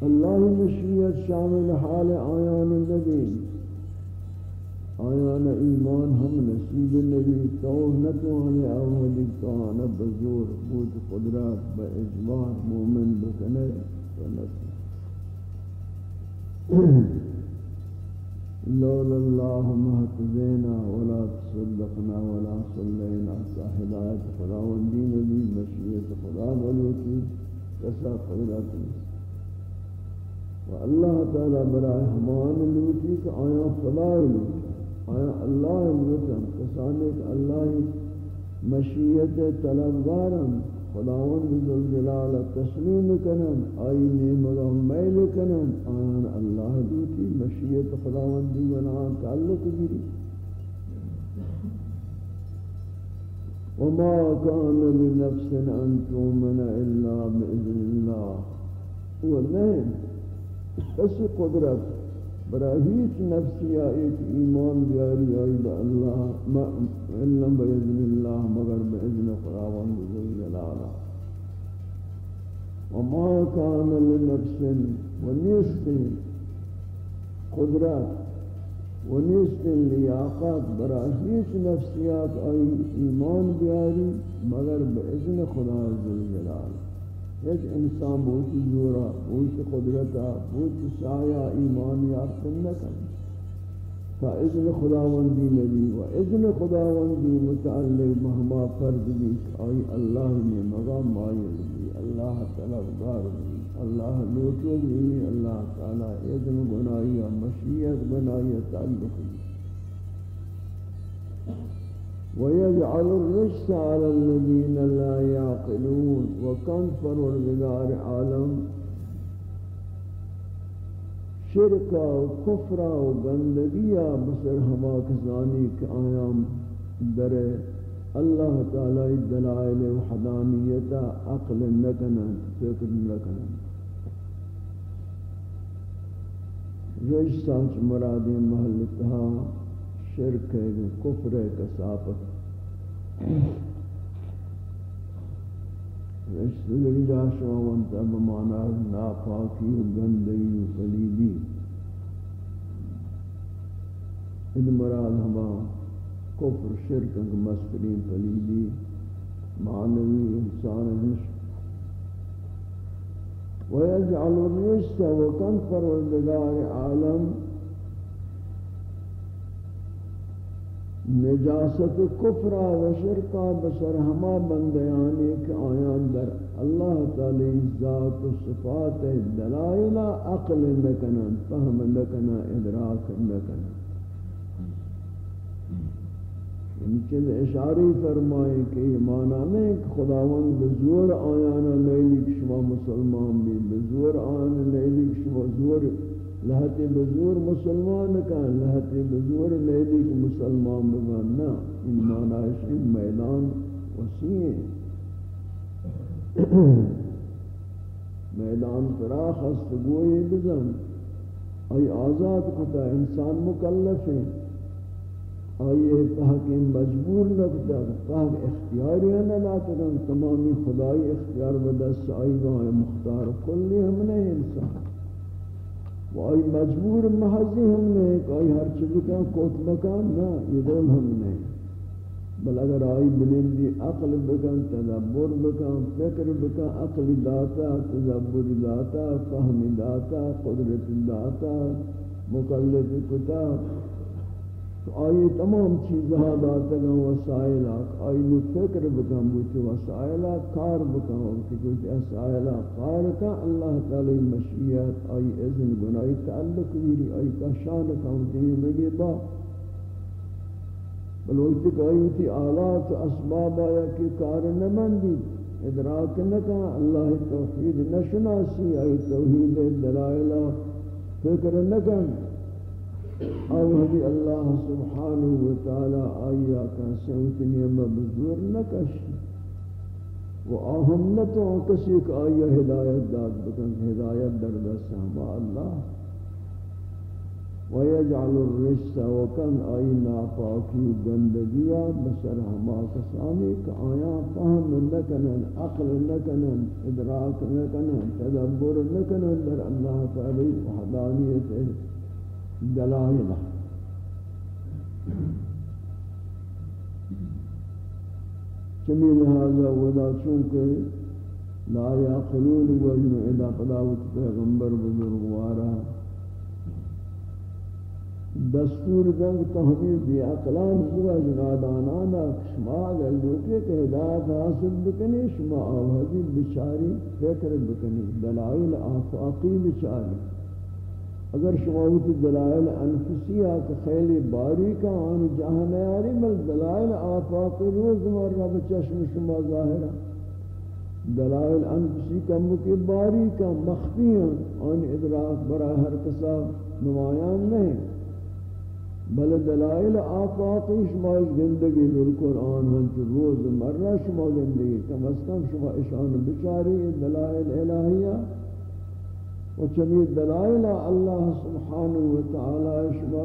Speaker 1: اللہ مشیت شامل حال آیان نبی آیان ایمان ہم نصیب نبی. تو نتوانے اولی تو آنا بزور بود قدرات با اجبار مومن بکنے لولا الله مهتدينا ولا تصدقنا ولا صلينا هداية خدا والدين لي مشيئة خدا ولوتي كسا قدرات والله تعالى برای ہمان لوٹی کہ آیا خدا لوٹی آیا اللہ لوٹم کسانے کہ اللہ مشیت طلبگارم، خداوند ذل جلال تسلیم کنن آئی مگا میل کنن آن اللہ دوتی مشیت خداوند ونان تعلق گیری۔ وما كان لنفس ان تؤمن الا باذن الله ونين بس قدرت برای هیچ نفسی ایک ایمان بیاری آئی با اللہ ما علم بإذن اللہ مگر بإذن خداوند ذو جلالا وما كان لنفس ونیست قدرت ونیست لیاقات برای هیچ نفسیات آئی ایمان بیاری مگر بإذن خدا ذو جلالا ایک انسان بہت زورا بہت قدرتا بہت سایہ ایمان یافتن نکن. تا اذن خداوندی نبی و اذن خداوندی متعلق مہما فرد بھی آئی اللہ نے مغام مائل بھی اللہ طلبگار بھی اللہ لوٹو بھی اللہ تعالی اذن بنائی مشیت بنائی تعلق بھی ويجعل الرجس على الذين لا يعقلون وكان پروردگار عالم. شرکا و کفرا و گندگیا بسر ہما کسانی کے آیام در اللہ تعالی دلائل و عقل نکنا فکر نکنا رجس سانچ مرادی محلتها شرک ہے گو کفر ہے کسافت رشتگی جا شوانتا بمانا ناپاکی و گندگی و فلیدی ان مراد ہما کفر، شرک مسترین فلیدی معنوی انسان نشک ويجعل الرجس وكان پروردگار عالم نجاست کفر و شرکا بسر ہما بندیانی کہ آیان در اللہ تعالی ذات و صفات دلائل عقل نکنن فهم نکنن ادراک نکنن یعنی چیز اشاری فرمائے کہ یہ معنی نہیں کہ خداوند بزور آیانا لیلی کشما مسلمان بھی بزور آیانا لیلی کشما زور لہت بزور مسلمان کا لہت بزور لیلی کے مسلمان بگن ان معنیش ان میدان وسیع میدان فراخ است گوئی بزن۔ ای آزاد کتا، انسان مکلف ہے۔ آئیے پاک مجبور نکتا، پاک اختیاری نہ لاتا تمامی خدای اختیار بدست آئی گاہ مختار کلی ہم نہیں انسان۔ وائی مجبور محضی ہم نے کوئی ہر چیز کا کوت مکان نہ یہ دول ہم نے۔ بل اگر آئی بلندی عقل بکن، تدبر بکن، فکر بکن، عقل داتا، تدبر داتا فهم داتا، قدرت داتا مکلف کتاب۔ تو آئی تمام چیزہا داتگا وسائلہ آئی نو فکر بکن بوچو وسائلہ کار بکن وقتی کچھ اسائلہ کار کا اللہ تعالی مشیعت آئی اذن گنائی تعلق بیری آئی کا شان کامتینی مگی با۔ بل وقتی کہ آئی تی آلات اسباب آیا کی کار نمندی ادراک نکا اللہ توحید نشناسی آئی توحید دلائلہ فکر نکن اور ہمیں سبحانه وتعالى نعم آية و آیا کا سنت نیم بزور نہ وآهم و اہم نہ تو کسی کا آیا ہدایت داد بکن ہدایت در دست ہم اللہ و یجعل الرجس و کن اینا پاکی گندگیا بسر ہما کسانی کہ آیا فهم نہ عقل نہ کنن ادراک تدبر نہ کنن در اللہ تعالی وحدانیت دلائل۔ چمی لہذا ودا چونکہ لا یاقلون وجن ادا قداوت پیغمبر بزرگوارا دستور دنگ تحمیل بھی اقلان ہوا جنادانانا شما اگر لوٹے کہ ہدایت حاصل بکنی، شما آوازی بچاری فکر بکنی، دلائل آفاقی بچاری۔ اگر شما ہوتی دلائل انفسیہ کہ خیلی باریکا آن جہاں نیاری بل دلائل آفاق روز مرہ بچشم شما ظاہرہ دلائل انفسی کا مکی باریکا مخفیاں آن ادراک برا ہر کسا نمایان نہیں۔ بل دلائل آفاقی شما زندگی بالکل آن ہنچ روز مرہ شما زندگی کم از کم شما اشان بچاری دلائل الہیہ۔ و چمی دلائل اللہ سبحانہ و تعالی شما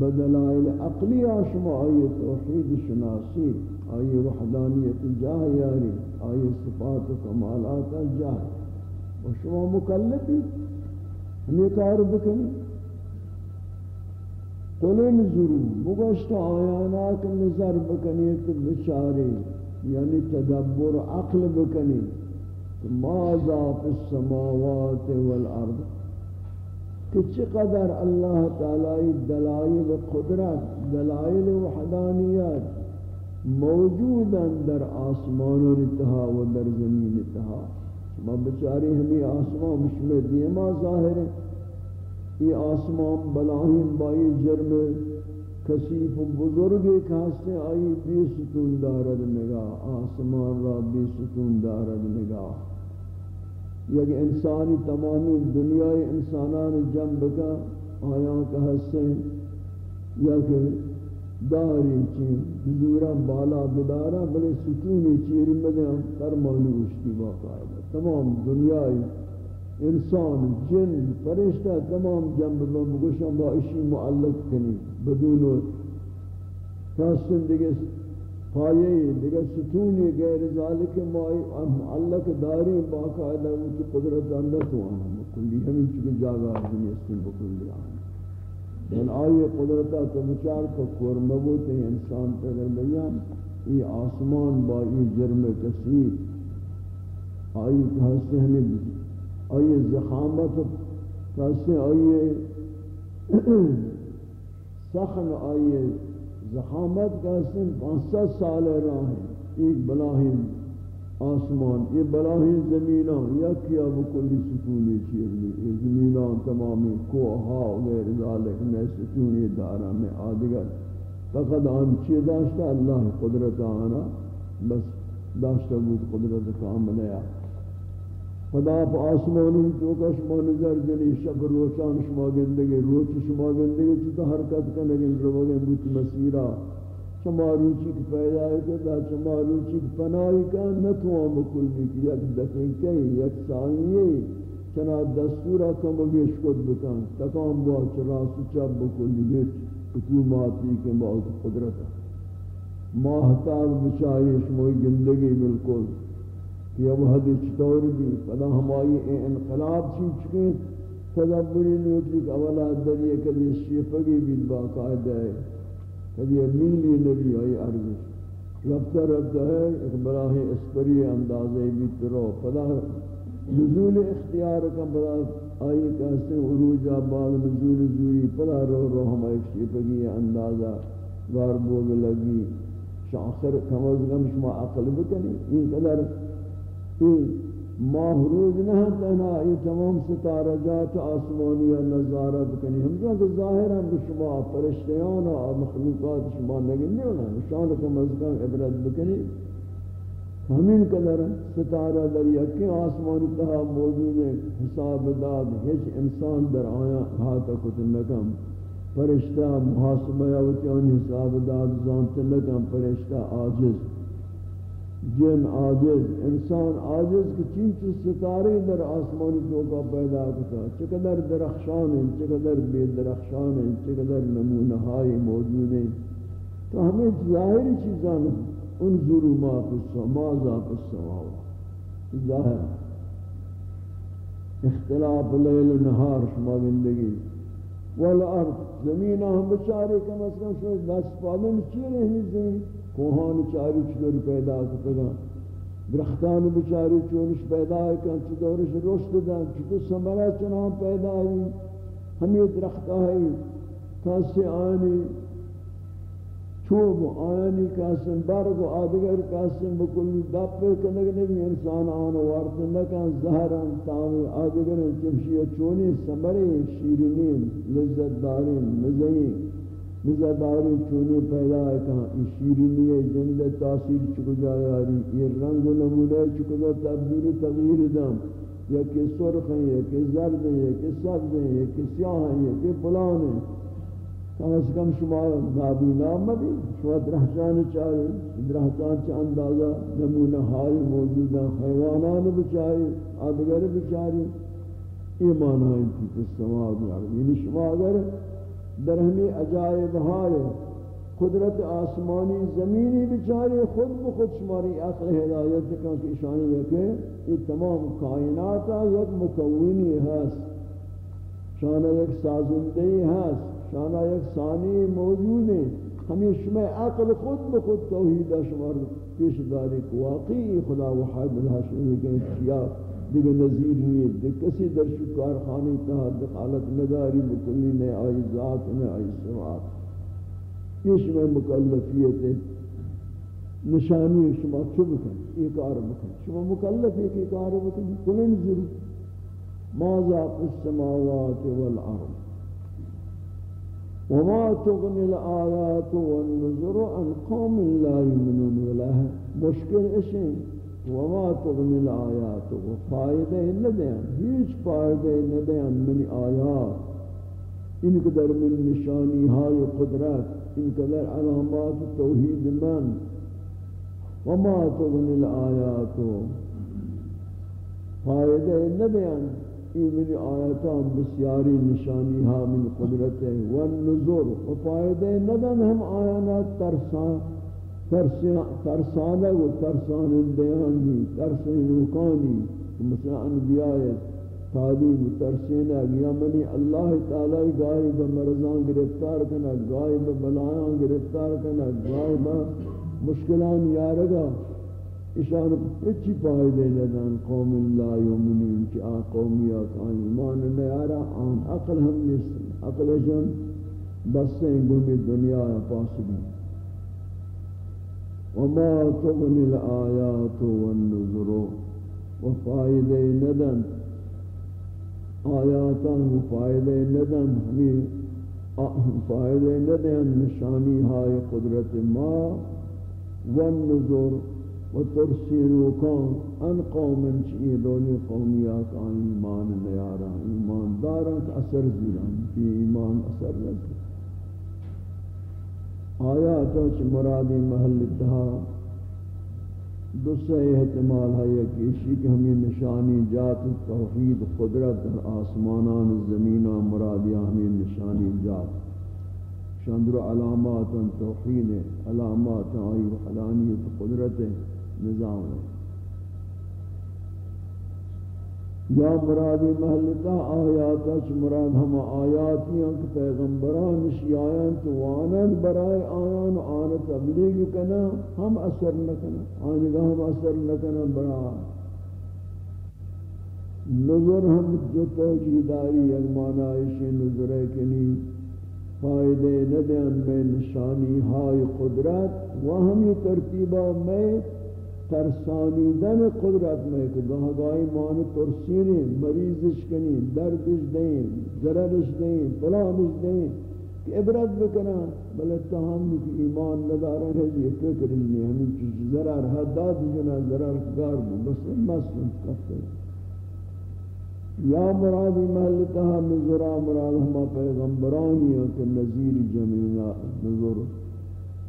Speaker 1: بدلائل عقلی شما آئی توحید شناسی آئی وحدانیت جاہ یاری آئی صفات و کمالات جاہ و شما مکلفی؟ ہمیں کار بکنی؟ قل انظروا بگشت آیانات نظر بکنی تو بچاری یعنی تدبر عقل بکنی. ماذا فی السماوات والارض کہ چقدر اللہ تعالی دلائل قدرت، دلائل وحدانیت موجودا در آسمان و اتحا و در زمین اتحا ما بچاری ہمیں آسمان مشمع دیما ظاہر ہے۔ یہ آسمان بلاہم بائی جرم کسیف و بزرگ ایک ہستے آئی بی ستون دارد نگاہ، آسمان را بی ستون دارد نگاہ۔ یک انسانی تمامی دنیای انسانان جنب کا آیا کا حسن یا کہ داری چی؟ حضورا بالا بدارا بلے ستونی چیری مدیں فرمانی اشتی باقاعدہ تمام دنیای انسان، جن فرشتہ تمام جنب میں مگوشا با اشی معلق کنی. بدون خاصن دیگه پایه دیگر ستونی غیر ذالک مائی معلق داری باقاعدہ ان کی قدرت اندر تو آنا کلی ہمیں چکے جاگا دنیا سن بکلی آنا دن آئی قدرتا تو مچار کو کور مبوت ہے انسان پر اگر بیان یہ آسمان با یہ جرم کثیر آئی کہاستے ہمیں آئی زخامت کہاستے آئی سخن آئی زخامت کا سن پانسد سال راہ ہے۔ ایک بلاہین آسمان، یہ بلاہین زمینان یا کیا بکلی سکونی چیرنی۔ یہ زمینان تمامی کوہا غیر ذالک میں سکونی دارا میں آدگر۔ فقط آن چی داشتا؟ اللہ قدرت آنا۔ بس داشتا بود قدرت کامل ہے۔ خدا پا آسمانی تو کا شما نظر جنی شب روچان شما گندگی روچ شما گندگی چیتا حرکت کنگی روگی بوت مسیرہ شما روچی کی پیدا ہے کہ دا شما روچی کی پناہی کا نتوان بکل بھی کہ یک دقیقے یک ثانیے چنا دستورہ کم بیش کد بکن. تکام با چرا سچب بکل بھی حکوماتی کے موت قدرت. ماہتاب بچائی شما گندگی بالکل. کہ اب حد چطور بھی پدا ہمائی انقلاب چی چکے تدبری نوٹی کہ اولا دریئے کدی شیفگی بید باقاعدہ ہے، کدی میلی نبی آئی عرض رفتہ رفتہ ہے، ایک اسپری اندازے بیت رو۔ پدا نزول اختیار کا بڑا آئی کہتے ہیں، عروج آباد نزول زوری پدا رو رو ہم ایک شیفگی اندازہ۔ غار بوگ لگی، شاخر کم از کم شما عقل بکنی۔ این قدر ماہ روز نہ تنا یہ تمام ستارہ جات آسمانی نظارہ بکنی ہم جو کہ ظاہر ہم شما فرشتیان و مخلوقات شما نگندے ہونا شان کو مذکر عبرت بکنی. ہمین قدر ستارہ در یکی آسمانی تہا موجود ہے حساب داد. ہیچ انسان در آیا ہاتھ کتنکم فرشتہ محاسبہ یا وچان حساب داد، زانت نکم. فرشتہ آجز جن عاجز، انسان عاجز کی چین چیز ستارے در آسمان کا پیدا کتا، چقدر درخشان ہیں، چقدر بے درخشان ہیں، چقدر نمونہائی موجود ہیں۔ تو ہمیں ظاہری چیزان انظروا ما فی السماء فی ظاہر۔ اختلاف لیل و نہار شما زندگی۔ والارض، زمین ہم بچارے کم از کم شوید دست پادن چی رہنی زمین؟ کوہان چاری چطور پیدا کرتا درختان بچاری چونش پیدا کن چطورش رشد دن چطور سمرہ چنان پیدا ہوئی ہمیں درختہ ہے کاسی آنی چوب آنی کاسن برگ و آدگر کاسن بکلی دپ کنگ نبی انسان آن وارد نکن. زہران تاوی آدگر چمشی چونی سمرے شیرینین لذت دارین مزین مزداری چونی پیدا ہے کہاں شیرینی جند تاثیر چکو جائے آری یہ رنگ و نمونہ چکو جائے تبدیل تغییر دم یا کہ سرخ ہیں یا کہ زرد ہیں یا کہ سبز ہیں یا کہ سیاہ ہیں یا کہ پلان ہیں کم از کم شما نابی نام مبی شما درہشان چاہے درہشان چا اندازہ نمونہ ہائی موجود ہیں حیوانان بچاری آدگر بچاری ایمان ہیں کی السماوات والارض یعنی شما اگر در ہمیں عجائب ہائے قدرت آسمانی زمینی بچاری خود بخود شماری عقل ہدایت کن کہ اشانی ہے کہ یہ تمام کائنات یک مکونی ہے شانہ یک سازندہی ہے شانہ یک ثانی موجود ہے ہمیشہ میں عقل خود بخود توحید شمار پیش داری، واقعی خدا وحد الحشر کے اشیاء دیگر نظیر نہیں دیگر کسی در شکار خانی تحت دخالت نداری بکلی نے آئی ذات نے آئی سوات یہ شما مکلفیت نشانی شما چو بکن؟ یہ کار بکن۔ شما مکلف ہے کہ کار بکن؟ کلن ضرور ماذا فی السماوات والارض؟ وما تغني الآيات والنذر عن قوم لا يؤمنون ولا مشکل اشیں وما تغنی الآیات و فائدہ ندیان ہیچ فائدہ ندیان من آیات۔ ان قدر من نشانی های قدرت، ان قدر علامات توحید من۔ وما تغنی الآیات فائدہ ندیان این من آیاتان بسیاری نشانی ها من قدرت والنظر و فائدہ ندن ہم آیانات ترسان ترسانہ و ترسان اندیانی ترسان روکانی مثلا انبیاء تعلیم ترسینہ یا منی اللہ تعالی گاہی بمرضان گرفتار کنا گاہی ببلایان گرفتار کنا گاہی بمشکلان یارگا. اشان پچی پائدے ندان قوم اللہ یومنین چی آ قومیات آن ایمان نیارا آن عقل ہم نیست. عقل جن بسیں گمی دنیا پاس بھی وما تغني الآيات والنذر وفائدة ندن آیاتا فائدہ ندن ہمیں فائدہ ندن نشانی ہائے قدرت ما والنذر وترسیروکان ان قوم چیئے دونی قومیات آن ایمان نیارا ایمان دارت اثر زیران ایمان اثر آیا تو چ مرادی محل تھا دوسرے احتمال ہے کہ اسی کہ ہمیں نشانی جات توحید قدرت اور آسمانان زمین و مرادی ہمیں نشانی جات۔ شندر علامات توحید، علامات آئی وحدانیت قدرت نظام ہے۔ یا مراد محلتا آیاتا چھ مراد ہم آیاتی ہیں کہ پیغمبران اشی آیان تو وانان برائے آیان آن تبلیغ کنا، ہم اثر نکنا آنگا ہم اثر نکنا برا۔ نظر ہم جو توجی داری یک معنی نظر کنی فائدے ندیان میں نشانی ہائی قدرت و ہم ترتیبہ میں ترسانیدن قدرت میں کہ گاہ گاہی مان ترسینی مریضش کنی، دردش دیں ضررش دیں فلانش دیں کہ عبرت بکنا، بلے تاہم کہ ایمان ندارا ہے، یہ فکر نہیں، ہمیں چیز ضرر، حداد جنا ضرر گار بو بس مسلم کفتے یا مرادی محلتہ نظرہ مراد ہما پیغمبرانی ہیں کہ نظیر جمیلہ نظر۔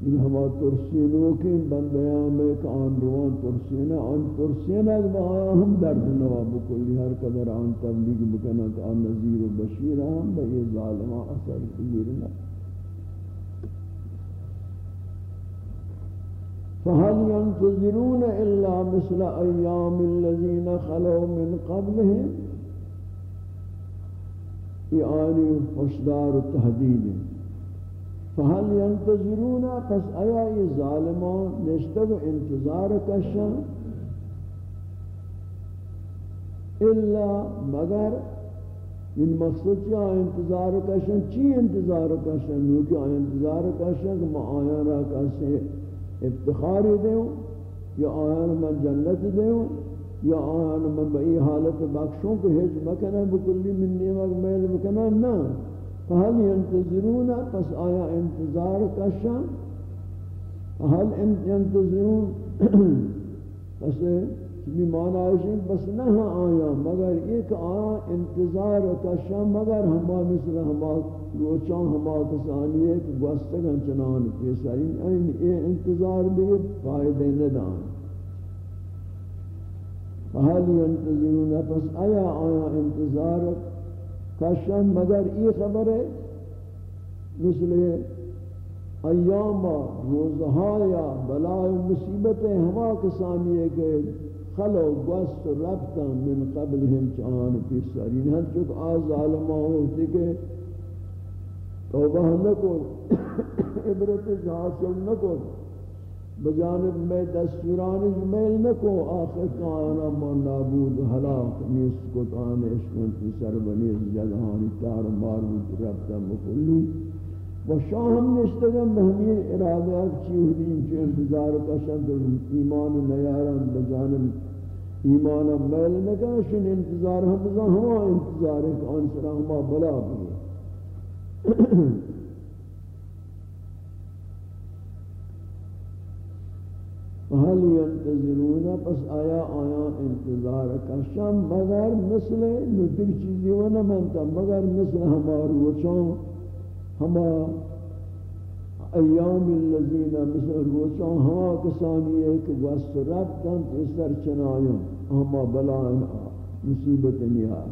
Speaker 1: این ہما ترسینو کے بندیاں میں کہ آن روان ترسینہ آن ترسینہ کہ ہم درد نوا بکلی. ہر قدر آن تبلیغ بکنا کہ آن نظیر و بشیر ہم بئی ظالمہ اثر کبیرنا فهل ينتظرون إلا مثل أيام الذين خلوا من قبلهم. یہ آنی يعني حشدار التهديد فهل ينتظرون؟ پس آیا یہ ظالمان نشتب انتظار کشن؟ الا مگر ان مقصد کیا انتظار کشن؟ چی انتظار کشن؟ نوکی انتظار کشن؟ کہ میں آیا را کسی افتخاری دیوں یا آیا من جنت دیوں یا آیا من بئی حالت بخشوں کہ ہیچ مکنہ بکلی من نیمک میل مکنہ نا فهل ينتظرون؟ پس آیا انتظار کشن هل ينتظرون؟ پس بھی معنی ہے بس نہ ہاں آیا، مگر ایک آیا انتظار کشن مگر ہما مثل ہما روچان، ہما کسانی ہے کہ گوستگن چنان پیسا این انتظار بھی فائدہ ندان۔ فهل ينتظرون؟ پس آیا آیا انتظار کشم کشن مگر ای خبر ہے مثل ایام روزہا یا بلائے مصیبتیں ہما کسانی ہے کہ خلو گوست ربتا من قبلهم چان پیسرین ہم چک آز ظالمہ ہوتی کہ توبہ نکو عبرت حاصل نکو بجانب میں دستوران جمیل نکو، آخر کانا من نابود حلاق نیست کو تان عشقن کی سر بنیز جدہانی تار مارود ربتا مکلی و شاہم نشتگم بہمین ارادہ چیہدین چی انتظار کشن کشند ایمان نیارن بجانب ایمان میل نکاشن انتظار ہم بزن ہما انتظار ہے کہ آنسرا ہما بلا بھی فهل ينتظرون؟ پس آیا آیا انتظار کشم؟ مگر مثل نتر چیزی و نمانتا، مگر مثل ہمار روچان، ہما ایام اللذین، مثل روچان، ہما کسانی ہے کہ وست ربتن تیسر چنائیں ہما بلائن مصیبت نیا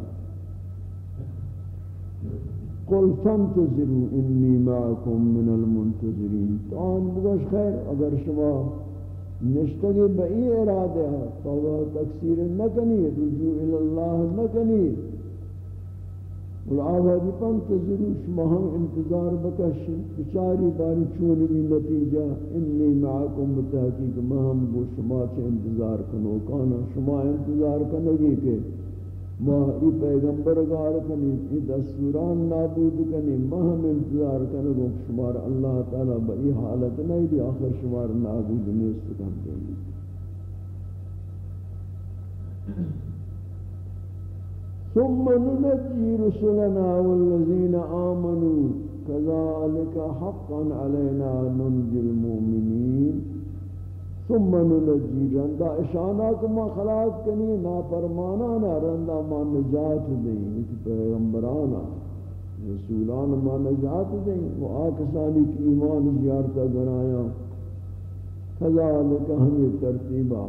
Speaker 1: قل فانتظروا انی معکم من المنتظرین. تو آن بگوش خیر، اگر شما نشتگی بئی ارادے ہیں توبہ تکثیر نہ کنی رجوع اللہ نہ الاللہ نکنی والعوادی پانتظروا شما ہم انتظار بکشی. بچاری باری چونی بھی نتیجہ انی معاکم بتحقیق. مہم بو شما چھ انتظار کنو؟ کانا شما انتظار کنگی کہ ما ای پیغمبر گار کنی، ای دستوران نابود کنی ما ہم انتظار کنی کہ شمار اللہ تعالی بئی حالت نہیں دی، آخر شمار نابود نیست کن دیں ثم ننجي رسلنا والذين آمنوا كذلك حقا علينا ننجي المؤمنين ثم ننجی رندہ اشانہ کو ما خلاص کنی نافرمانانا رندہ ما نجات دیں۔ اسی پیغمبرانا رسولان ما نجات دیں۔ وہ آکسانی کی ایمان زیارتا گنایا فذالک ہمیں ترتیبا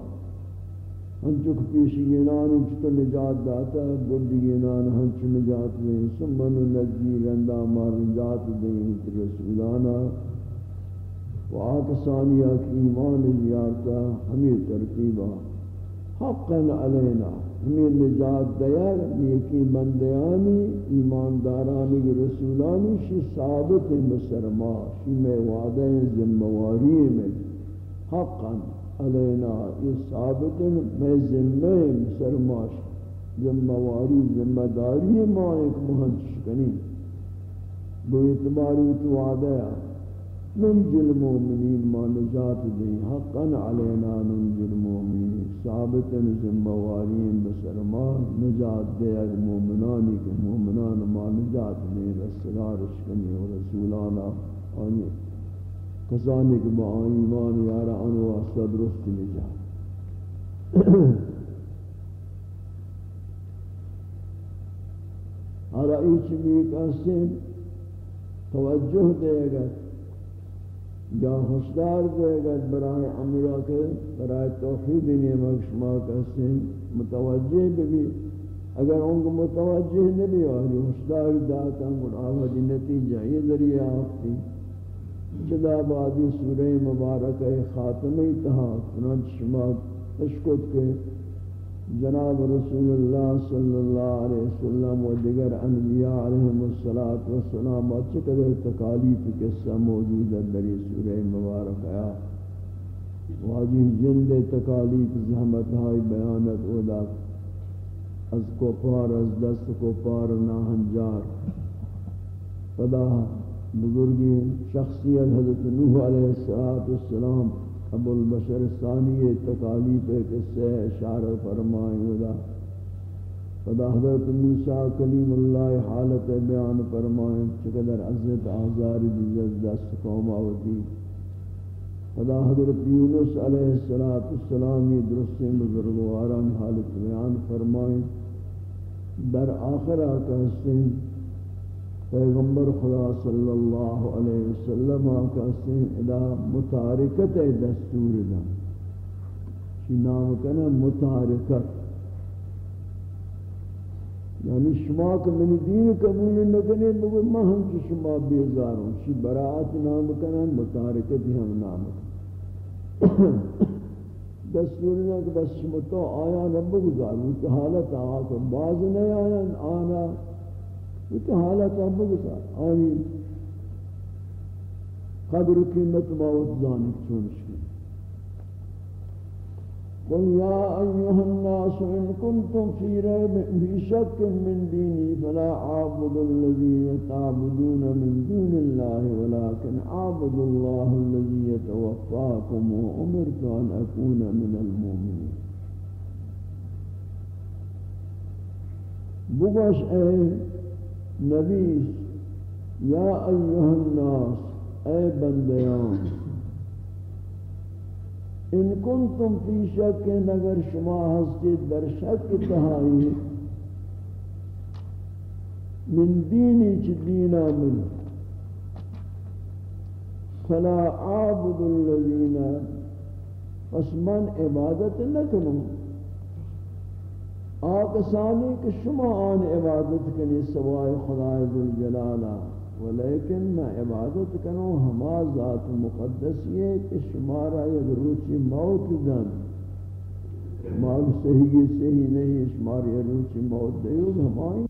Speaker 1: ہم چک پیشی گنانی چکو نجات داتا بڑی گنان ہم چو نجات دیں۔ ثم ننجی رندہ ما نجات دیں۔ رسولانا و آکسانیا کی ایمان زیارتا ہمیں ترتیبا حقا علینا، ہمیں نجات دیا نیکی بندیانی، ایماندارانی، رسولانی، شی ثابت مسرما شی میں وعدہ ذمواری میں. حقا علینا، یہ ثابت میں ذمہ مسرما شی ذمواری ذمہ داری ما ایک مہنچ کنی بو اعتباری تو وعدہ ننجی المؤمنین ما نجات دیں، حقا علینا ننجی المؤمنین ثابت زموارین بسرما نجات دے، اگر مومنانی کے مومنان ما نجات دیں رسلار اشکنی و رسولانا آنی کسانی کے با ایمان یارا انو واسطہ درست نجات۔ حالا ایچ بھی کہتے توجہ دے گا یا ہوشدار دے گا برائے امرہ کے برائے توحید نعمت شما کہتے ہیں متوجہ بھی اگر ان کو متوجہ نہیں اور یعنی ہوشدار داتا ان آوازی نتیجہ یہ ذریعہ آفتی. جدا بعدی سورہ مبارک خاتمی تہا چنانچہ شما اشکت کے جناب رسول اللہ صلی اللہ علیہ وسلم و دیگر انبیاء علیہم السلام اچھے قدر تکالیف قصہ موجود ہے دری سورہ مبارک آیا۔ واجی جند تکالیف زحمت ہائی بیانت اولا از کو پار از دست کو پار ناہنجار فدا بزرگی، شخصیت حضرت نوح علیہ السلام ابو البشر ثانی تکالیف قصہ اشارہ فرمائیں ودا فدا حضرت موسیٰ کلیم اللہ حالت بیان فرمائیں چقدر عزت آزار جزت دست قوم آوتی فدا حضرت یونس علیہ السلام یہ درست بزرگواران حالت بیان فرمائیں در آخرہ کہتے ہیں پیغمبر خدا صلی اللہ علیہ وسلم کا سین ادا متارکت دستور دا۔ شی نام کنا متارکت۔ یعنی شما کہ من دین قبول نکنے بگو میں ہم کی شما بیزاروں شی براعت نام کنن متارکتی ہم نام کنن دستور نے کہ بس شما تو آیا نہ بگزاروں کہ حالت تو باز نہیں آیا آنا تو حالت آہا بگزار آنی. قدر قیمت موت زانک چونش قل يا أيها الناس إن كنتم في ريب في شك من ديني فلا أعبد الذين تعبدون من دون الله ولكن أعبد الله الذي يتوفاكم وأمرت أن أكون من المؤمنين بغش أي نبيس يا أيها الناس أي بنديان ان کنتم فی شک اگر شما ہستید در شک تہائی من دینی چی دینا من فلا عابد الذین پس من عبادت نکنوں آقسانی کہ شما آن عبادت کنی سوائے خدای ذوالجلالہ ولیکن میں عبادت کروں ہما ذات مقدس یہ کہ شمارا یک روچی موت دن. شمار صحیح صحیح نہیں شمار یہ روچی موت دیو ہمائی